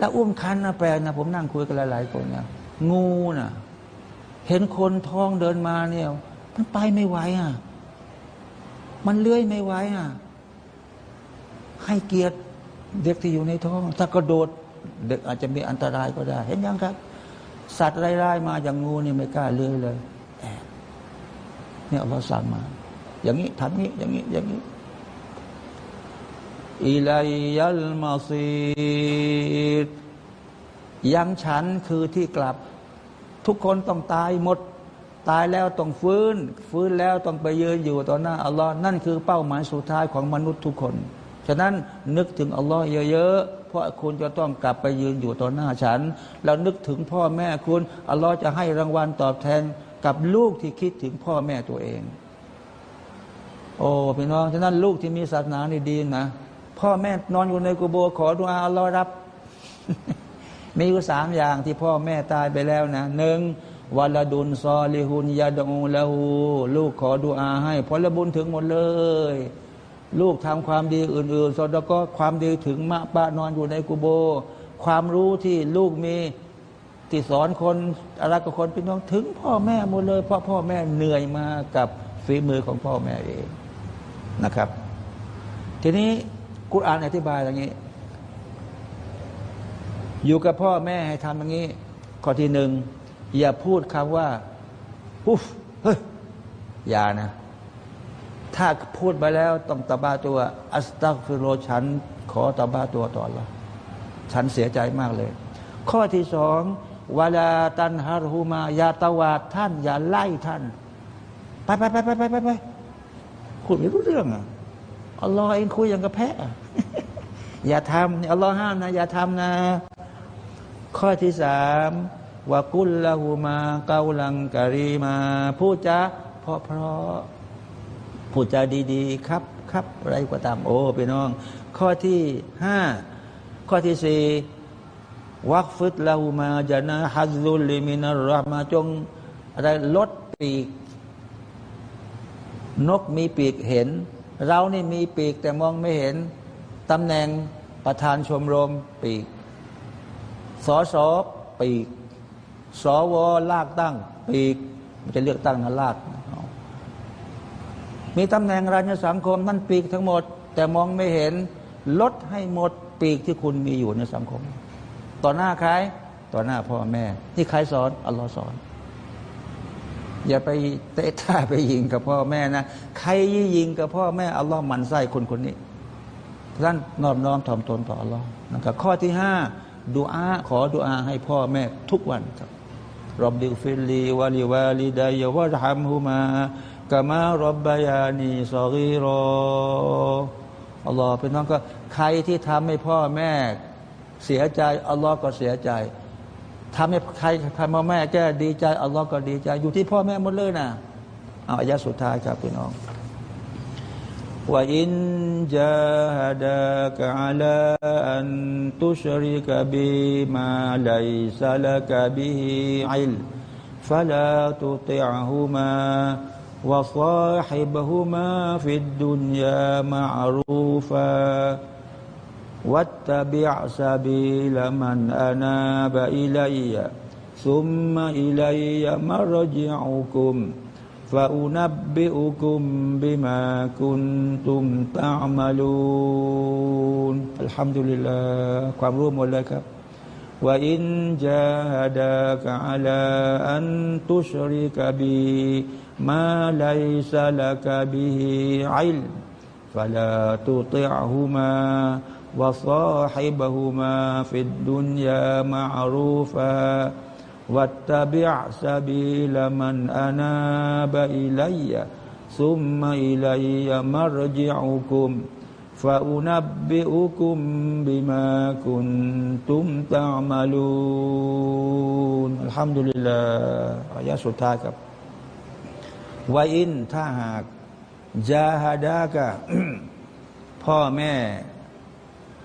แล้วอุ้มคันนะแปลนะผมนั่งคุยกับหลาย ๆ คนเนี่ยงูนะ่ะ เห็นคนท้องเดินมาเนี่ย มันไปไม่ไหวอะ มันเลื้อยไม่ไหวอะ ให้เกียรติเด็กที่อยู่ในท้อง ถ้ากระโดด เด็กอาจจะมีอันตรายก็ได้ เห็นยังครับ สัตว์ไร้ๆมาอย่างงูนี่ไม่กล้าเลื้อยเลยเนี่ยเราสั่งมา อย่างนี้ทำนี้อย่างนี้อย่างนี้ อิลัยยัลมาซีดยังฉันคือที่กลับ ทุกคนต้องตายหมด ตายแล้วต้องฟื้น ฟื้นแล้วต้องไปยืนอยู่ต่อหน้าอัลลอฮ์นั่นคือเป้าหมายสุดท้ายของมนุษย์ทุกคน ฉะนั้นนึกถึงอัลลอฮ์เยอะๆเพราะคุณจะต้องกลับไปยืนอยู่ต่อหน้าฉัน แล้วนึกถึงพ่อแม่คุณอัลลอฮ์จะให้รางวัลตอบแทนกับลูกที่คิดถึงพ่อแม่ตัวเอง โอ้พี่น้องฉะนั้นลูกที่มีศาสนานี่ดีนะ พ่อแม่นอนอยู่ในกุโบขอดุอาอัลลอฮ์รับ มีอยู่สามอย่างที่พ่อแม่ตายไปแล้วนะหนึ่งวลดุนซอลิฮุนยาดงละหูลูกขอดุอาให้ผลบุญถึงหมดเลย ลูกทำความดีอื่นๆสดก็ความดีถึงมะปะนอนอยู่ในกุโบ ความรู้ที่ลูกมีที่สอนคนอะไรกับคนพี่น้องถึงพ่อแม่หมดเลย เพราะพ่อแม่เหนื่อยมากับฝีมือของพ่อแม่เองนะครับ ทีนี้ กุรอานอธิบายอย่างนี้ อยู่กับพ่อแม่ให้ทำอย่างนี้ ข้อที่หนึ่งอย่าพูดคำว่าปุ๊บเฮ้ยอย่านะ ถ้าพูดไปแล้วต้องตบาตัว อัสตักฟิโรฉัน ขอตบาตัวต่อละฉันเสียใจมากเลย ข้อที่สองวลาตันฮารูมายาตวาท่าน อย่าไล่ท่าน ไปไปไปไปไปไปไปคุณไม่รู้เรื่องอะ อัลลอฮ์เองคุยอย่างกับแพะอย่าทำอัลลอฮ์ห้ามนะ อย่าทำนะ ข้อที่สามวากุลละหูมาเกาลังการีมา พูดจาเพราะเพราะพูดจาดีๆ ครับครับอะไรก็ตามโอ้พี่น้อง ข้อที่ห้าข้อที่สี่วักฟึดละหูมาจานะฮัซลุลิมินารามาจงอะไรลดปีก นกมีปีกเห็น เรานี่มีปีกแต่มองไม่เห็นตำแหน่งประธานชมรมปีก สอสอปีกสวลากตั้ง ปีกมันจะเลือกตั้งนะลาก มีตำแหน่งราชสังคมนั่นปีกทั้งหมด แต่มองไม่เห็นลดให้หมดปีกที่คุณมีอยู่ในสังคม ต่อหน้าใคร ต่อหน้าพ่อแม่ ที่ใครสอนอัลลอฮ์สอน อย่าไปเตะท่าไปยิงกับพ่อแม่นะใครยิงกับพ่อแม่อัลลอฮ์มันไส้คนคนนี้ท่านนอบน้อมถ่อมตนต่ออัลลอฮ์นะครับข้อที่ห้าดูอาขอดูอาให้พ่อแม่ทุกวันครับรบบิฟิลีวาลิวาลิดายวะฮัมฮุมากามารบบายานีซอกีรออัลลอฮ์เป็นน้องก็ใครที่ทำให้พ่อแม่เสียใจอัลลอฮ์ก็เสียใจ ทำให้ใครทำมาแม่แกดีใจอัลลอฮ์ก็ดีใจ อยู่ที่พ่อแม่หมดเลยนะเอาอายะสุดท้ายครับพี่น้องว่าอินจาฮดะกะอัลาอันตุชริกบิมาดัยซาลกบิฮิอิลฟะลาตุติอหูมาวะซาฮิบหูมาฟิดดุนยามะรูฟา วัตตบิอัสบีละมันอานาบะอิลัยซุมมาอิลัยมารจิอุคุมفأنبئكم بما كنتم تعملون الحمد لله ความรู้หมดเลยครับ وإن جاهداك على أن تشرك بي ما ليس لك به علم فلا تطعهما وصاحبهما في الدنيا معروفا واتبع سبيل من أناب إلي ثم إلي مرجعكم فأنبئكم بما كنتم تعملون الحمد لله อายะสุดท้ายครับวาอินถ้าหากจาฮาดากะพ่อแม่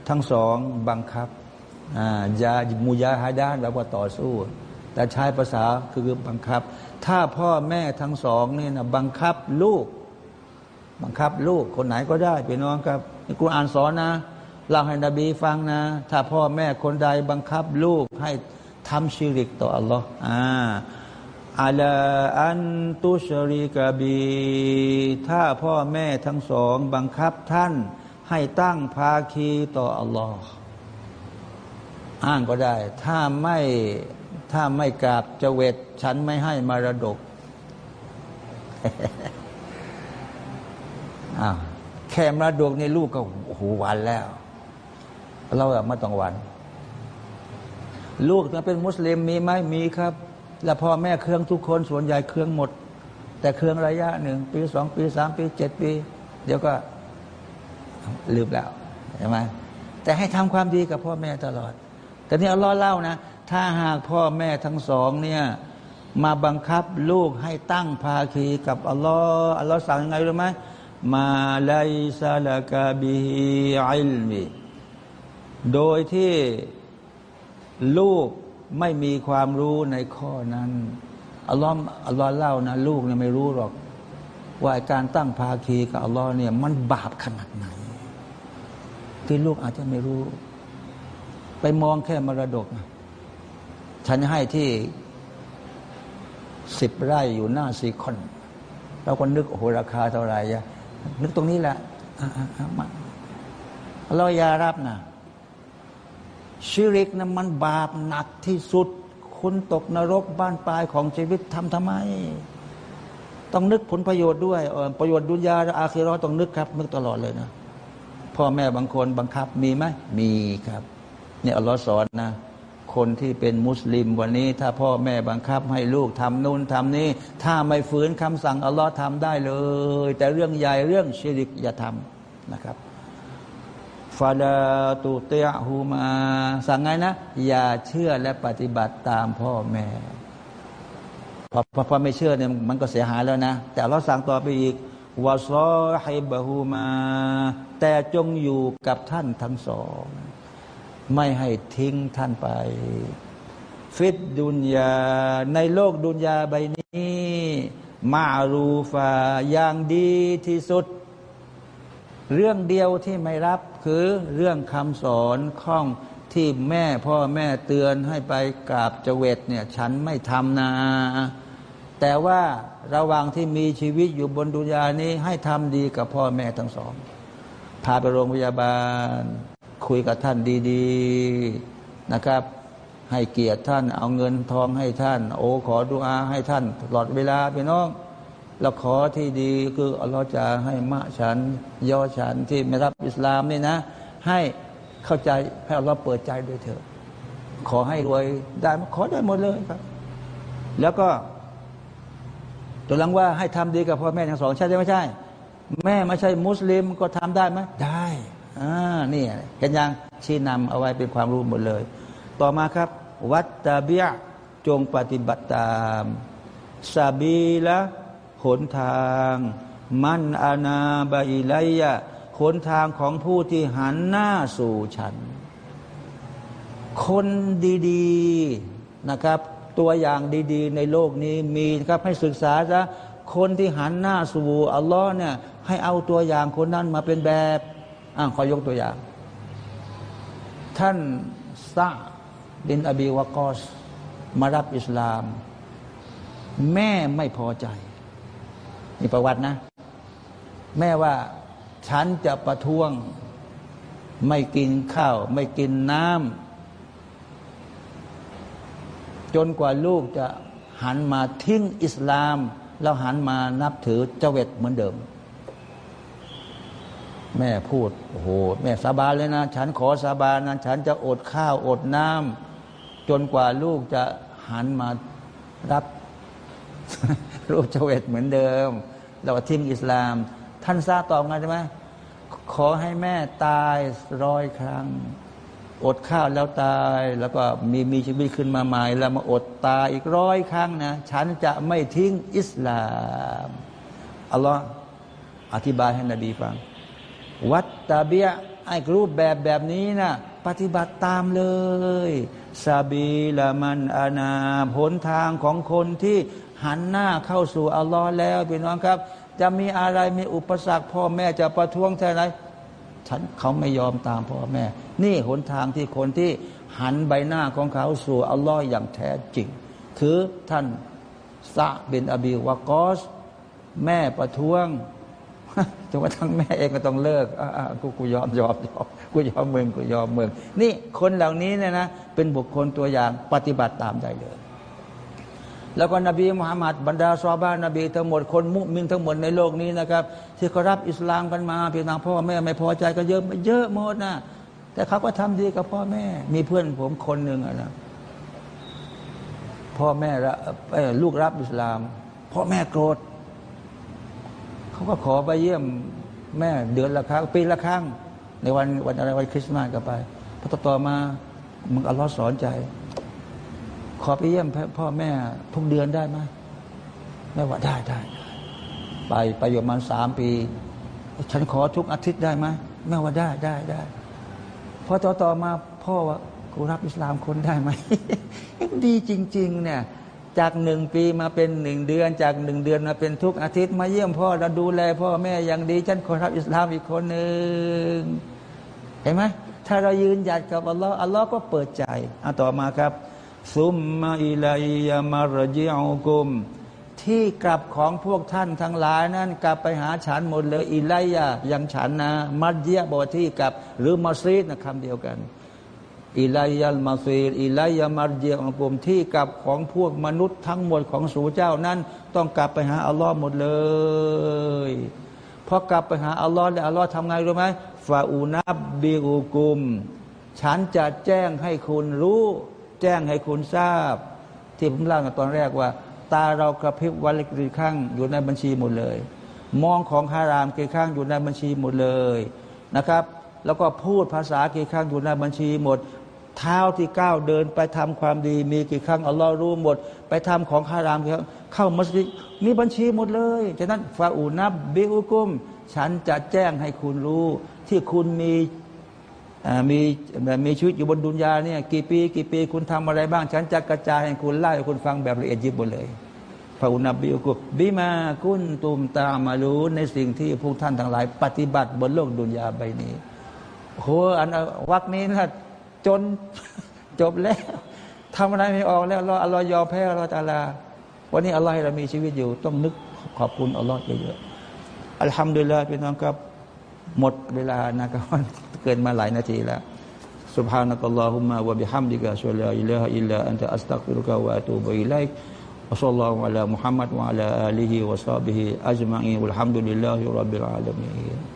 ทั้งสองบังคับจามุยาฮาดานแปลว่าต่อสู้ แต่ใช้ภาษาคือบังคับ ถ้าพ่อแม่ทั้งสองนี่นะบังคับลูก บังคับลูกคนไหนก็ได้พี่น้องครับนี่กูอ่านสอนนะเล่าให้นบีฟังนะ ถ้าพ่อแม่คนใดบังคับลูกให้ทำชิริกต่ออัลลอฮ์อ่าอัลอันตุชริกบี ถ้าพ่อแม่ทั้งสองบังคับท่าน ให้ตั้งภาคีต่ออัลลอฮ์อ้างก็ได้ ถ้าไม่ถ้าไม่กราบจะเวทฉันไม่ให้มารดกอ้าวแค่มรดกในลูกก็หูวันแล้ว เราอะไม่ต้องวันลูกจะเป็นมุสลิมมีไหมมีครับ แล้วพ่อแม่เครื่องทุกคนส่วนใหญ่เครื่องหมด แต่เครื่องระยะหนึ่งปีสองปีสามปีเจ็ดปี เดี๋ยวก็ ลืมแล้วใช่ไหมแต่ให้ทำความดีกับพ่อแม่ตลอด แต่นี่อัลลอฮ์เล่านะ ถ้าหากพ่อแม่ทั้งสองเนี่ยมาบังคับลูกให้ตั้งภาคีกับอัลลอฮ์อัลลอฮ์สั่งยังไงรู้ไหมมาไลซาลากาบิฮิอิลมีโดยที่ลูกไม่มีความรู้ในข้อนั้นอัลลอฮ์อัลลอฮ์เล่านะลูกเนี่ยไม่รู้หรอก ว่าการตั้งภาคีกับอัลลอฮ์เนี่ยมันบาปขนาดไหน ที่ลูกอาจจะไม่รู้ ไปมองแค่มรดก ฉันให้ที่สิบไร่อยู่หน้าซีคอนเราก็นึกโอ้โหราคาเท่าไหร่ยะนึกตรงนี้แหละเราอย่ารับนะชิริกนะมันบาปหนักที่สุด คุณตกนรกบ้านปลายของชีวิตทำทำไม ต้องนึกผลประโยชน์ด้วย ประโยชน์ดุนยาอาคีรอต้องนึกครับ นึกตลอดเลยนะ พ่อแม่บางคนบังคับมีไหมมีครับเนี่ยอัลลอฮ์สอนนะคนที่เป็นมุสลิมวันนี้ ถ้าพ่อแม่บังคับให้ลูกทำนู่นทำนี่ถ้าไม่ฝืนคำสั่งอัลลอฮ์ทำได้เลย แต่เรื่องใหญ่เรื่องชิริกอย่าทำนะครับฟาดาตุเตียฮูมา สั่งไงนะ อย่าเชื่อและปฏิบัติตามพ่อแม่พอพอพอไม่เชื่อเนี่ยมันก็เสียหายแล้วนะ แต่เราสั่งต่อไปอีก วาซอฮิบะฮูมา แต่จงอยู่กับท่านทั้งสอง ไม่ให้ทิ้งท่านไป ฟิดดุนยา ในโลกดุนยาใบนี้ มารูฟาอย่างดีที่สุด เรื่องเดียวที่ไม่รับคือเรื่องคำสอนข้องที่แม่พ่อแม่เตือนให้ไปกราบเจเวตเนี่ย ฉันไม่ทำนะ แต่ว่าระหว่างที่มีชีวิตอยู่บนดุนยานี้ ให้ทำดีกับพ่อแม่ทั้งสอง พาไปโรงพยาบาล คุยกับท่านดีๆนะครับ ให้เกียรติท่านเอาเงินทองให้ท่าน โอ้ขอดุอาให้ท่านตลอดเวลาพี่น้องเราขอที่ดีคืออัลลอฮ์จะให้มะฉันย่อฉันที่ไม่รับอิสลามนี่นะ ให้เข้าใจให้อัลลอฮ์เปิดใจด้วยเถอะ ขอให้รวยได้ขอได้หมดเลยครับ แล้วก็ ตัวหลังว่าให้ทำดีกับพ่อแม่ทั้งสองใช่ไหมไม่ใช่ แม่ไม่ใช่มุสลิมก็ทำได้ไหมได้อ่านี่เห็นยังชี้นำเอาไว้เป็นความรู้หมดเลย ต่อมาครับ วัตตาเบียจงปฏิบัติตามซาบีละหนทาง มันอานาบาอิไลยะหนทางของผู้ที่หันหน้าสู่ฉัน คนดี ๆ นะครับ ตัวอย่างดี ๆ ในโลกนี้มีครับให้ศึกษาซะคนที่หันหน้าสู่อัลลอฮ์เนี่ยให้เอาตัวอย่างคนนั้นมาเป็นแบบอ่าขอยกตัวอย่าง ท่านซาบินอบีวากอสมารับอิสลาม แม่ไม่พอใจนี่ประวัตินะ แม่ว่าฉันจะประท้วง ไม่กินข้าว ไม่กินน้ำ จนกว่าลูกจะหันมาทิ้งอิสลาม แล้วหันมานับถือเจเวตเหมือนเดิม แม่พูดโอ้โหแม่สาบานเลยนะ ฉันขอสาบานนะฉันจะอดข้าวอดน้ำจนกว่าลูกจะหันมารับรูปเจเวตเหมือนเดิม เราทิ้งอิสลาม ท่านทราบตอบไงใช่ไหมขอให้แม่ตายร้อยครั้ง อดข้าวแล้วตาย แล้วก็มีมีชีวิตขึ้นมาใหม่ แล้วมาอดตายอีกร้อยครั้งนะ ฉันจะไม่ทิ้งอิสลามอัลลอฮ์อธิบายให้นบีฟัง วัตตาเบียไอ้รูปแบบแบบนี้นะปฏิบัติตามเลยซาบีละมันอานาผลทางของคนที่หันหน้าเข้าสู่อัลลอฮ์แล้วพี่น้องครับ จะมีอะไรมีอุปสรรคพ่อแม่จะประท้วงแท่ไหน ฉันเขาไม่ยอมตามพ่อแม่ นี่หนทางที่คนที่หันใบหน้าของเขาสู่อัลลอฮ์อย่างแท้จริง คือท่านซาบินอบีวากอส แม่ประท้วงจนกระทั่งแม่เองก็ต้องเลิกอ่ากูกูยอมยอมยอมกูยอมมึงกูยอมมึงนี่คนเหล่านี้เนี่ยนะ เป็นบุคคลตัวอย่างปฏิบัติตามได้เลย แล้วก็นบีมุฮัมมัดบรรดาซอบ้านนบีทั้งหมดคนมุมินทั้งหมดในโลกนี้นะครับ ที่เขารับอิสลามกันมาพี่นางพ่อแม่ไม่พอใจก็เยอะเยอะหมดนะแต่เขาก็ทำดีกับพ่อแม่ มีเพื่อนผมคนหนึ่งนะพ่อแม่ลูกรับอิสลาม พ่อแม่โกรธเขาก็ขอไปเยี่ยมแม่เดือนละครั้งปีละครั้งในวันวันอะไรวันคริสต์มาสก็ไปพอต่อมามึงอัลลอฮ์สอนใจ ขอไปเยี่ยมพ่อแม่ทุกเดือนได้ไหมแม่ว่าได้ได้ ไปไปอยู่มาสามปี ฉันขอทุกอาทิตย์ได้ไหมแม่ว่าได้ได้ได้พอต่อต่อมาพ่อว่ากูรับอิสลามคนได้ไหมดีจริง ๆ เนี่ย จากหนึ่งปีมาเป็นหนึ่งเดือน จากหนึ่งเดือนมาเป็นทุกอาทิตย์มาเยี่ยมพ่อเราดูแลพ่อแม่อย่างดี ฉันขอรับอิสลามอีกคนหนึ่งเห็นไหมถ้าเรายืนหยัดกับอัลลอฮ์อัลลอฮ์ก็เปิดใจอะต่อมาครับ ซุมมาอิลัยยามารจิอุกุม ที่กลับของพวกท่านทั้งหลายนั้น กลับไปหาฉันหมดเลยอิไลยายังฉันนะ มัดเยะบอที่กลับ หรือมาซีดนะคำเดียวกันอิไลยัลมาซีรอิไลยามัรเจียของกลุ่มที่กลับของพวกมนุษย์ทั้งหมดของสู่เจ้านั้น ต้องกลับไปหาอัลลอฮ์หมดเลยพอกลับไปหาอัลลอฮ์แล้วอัลลอฮ์ทำไงรู้ไหมฟาอูนับบิอุกุม ฉันจะแจ้งให้คุณรู้ แจ้งให้คุณทราบ ที่ผมเล่าตอนแรกว่า ตาเรากระพริบวันละกี่ครั้งอยู่ในบัญชีหมดเลย มองของฮารามกี่ครั้งอยู่ในบัญชีหมดเลยนะครับ แล้วก็พูดภาษากี่ครั้งอยู่ในบัญชีหมด เท้าที่ก้าวเดินไปทำความดี มีกี่ครั้งอัลลอฮ์รู้หมด ไปทำของฮารามกี่ครั้งเข้ามัสยิดมีบัญชีหมดเลยฉะนั้นฟาอูนับบิอุกุม ฉันจะแจ้งให้คุณรู้ที่คุณมี มีมีชีวิตอยู่บนดุนยาเนี่ยกี่ปีกี่ปีคุณทำอะไรบ้าง ฉันจะกระจายให้คุณเล่าให้คุณฟังแบบละเอียดยิบหมดเลยฟาอูนับบิอุกุบิมากุนตุมตามารู้ในสิ่งที่พวกท่านทั้งหลาย ปฏิบัติบนโลกดุนยาใบนี้โหอันวักนี้นะจนจบแล้วทำอะไรไม่ออกแล้วเราอัลลอฮ์ยอมแพ้อัลลอฮ์ตาลา วันนี้อัลลอฮ์ให้เรามีชีวิตอยู่ ต้องนึกขอบคุณอัลลอฮ์เยอะๆอัลฮัมดุลิลลาห์พี่น้องครับ หมดเวลานะครับ เกินมาหลายนาทีแล้ว سبحانك اللهم وبحمدك أشهد أن لا إله إلا أنت أستغفرك وأتوب إليك وصلى الله على محمد وعلى آله وصحبه أجمعين والحمد لله رب العالمين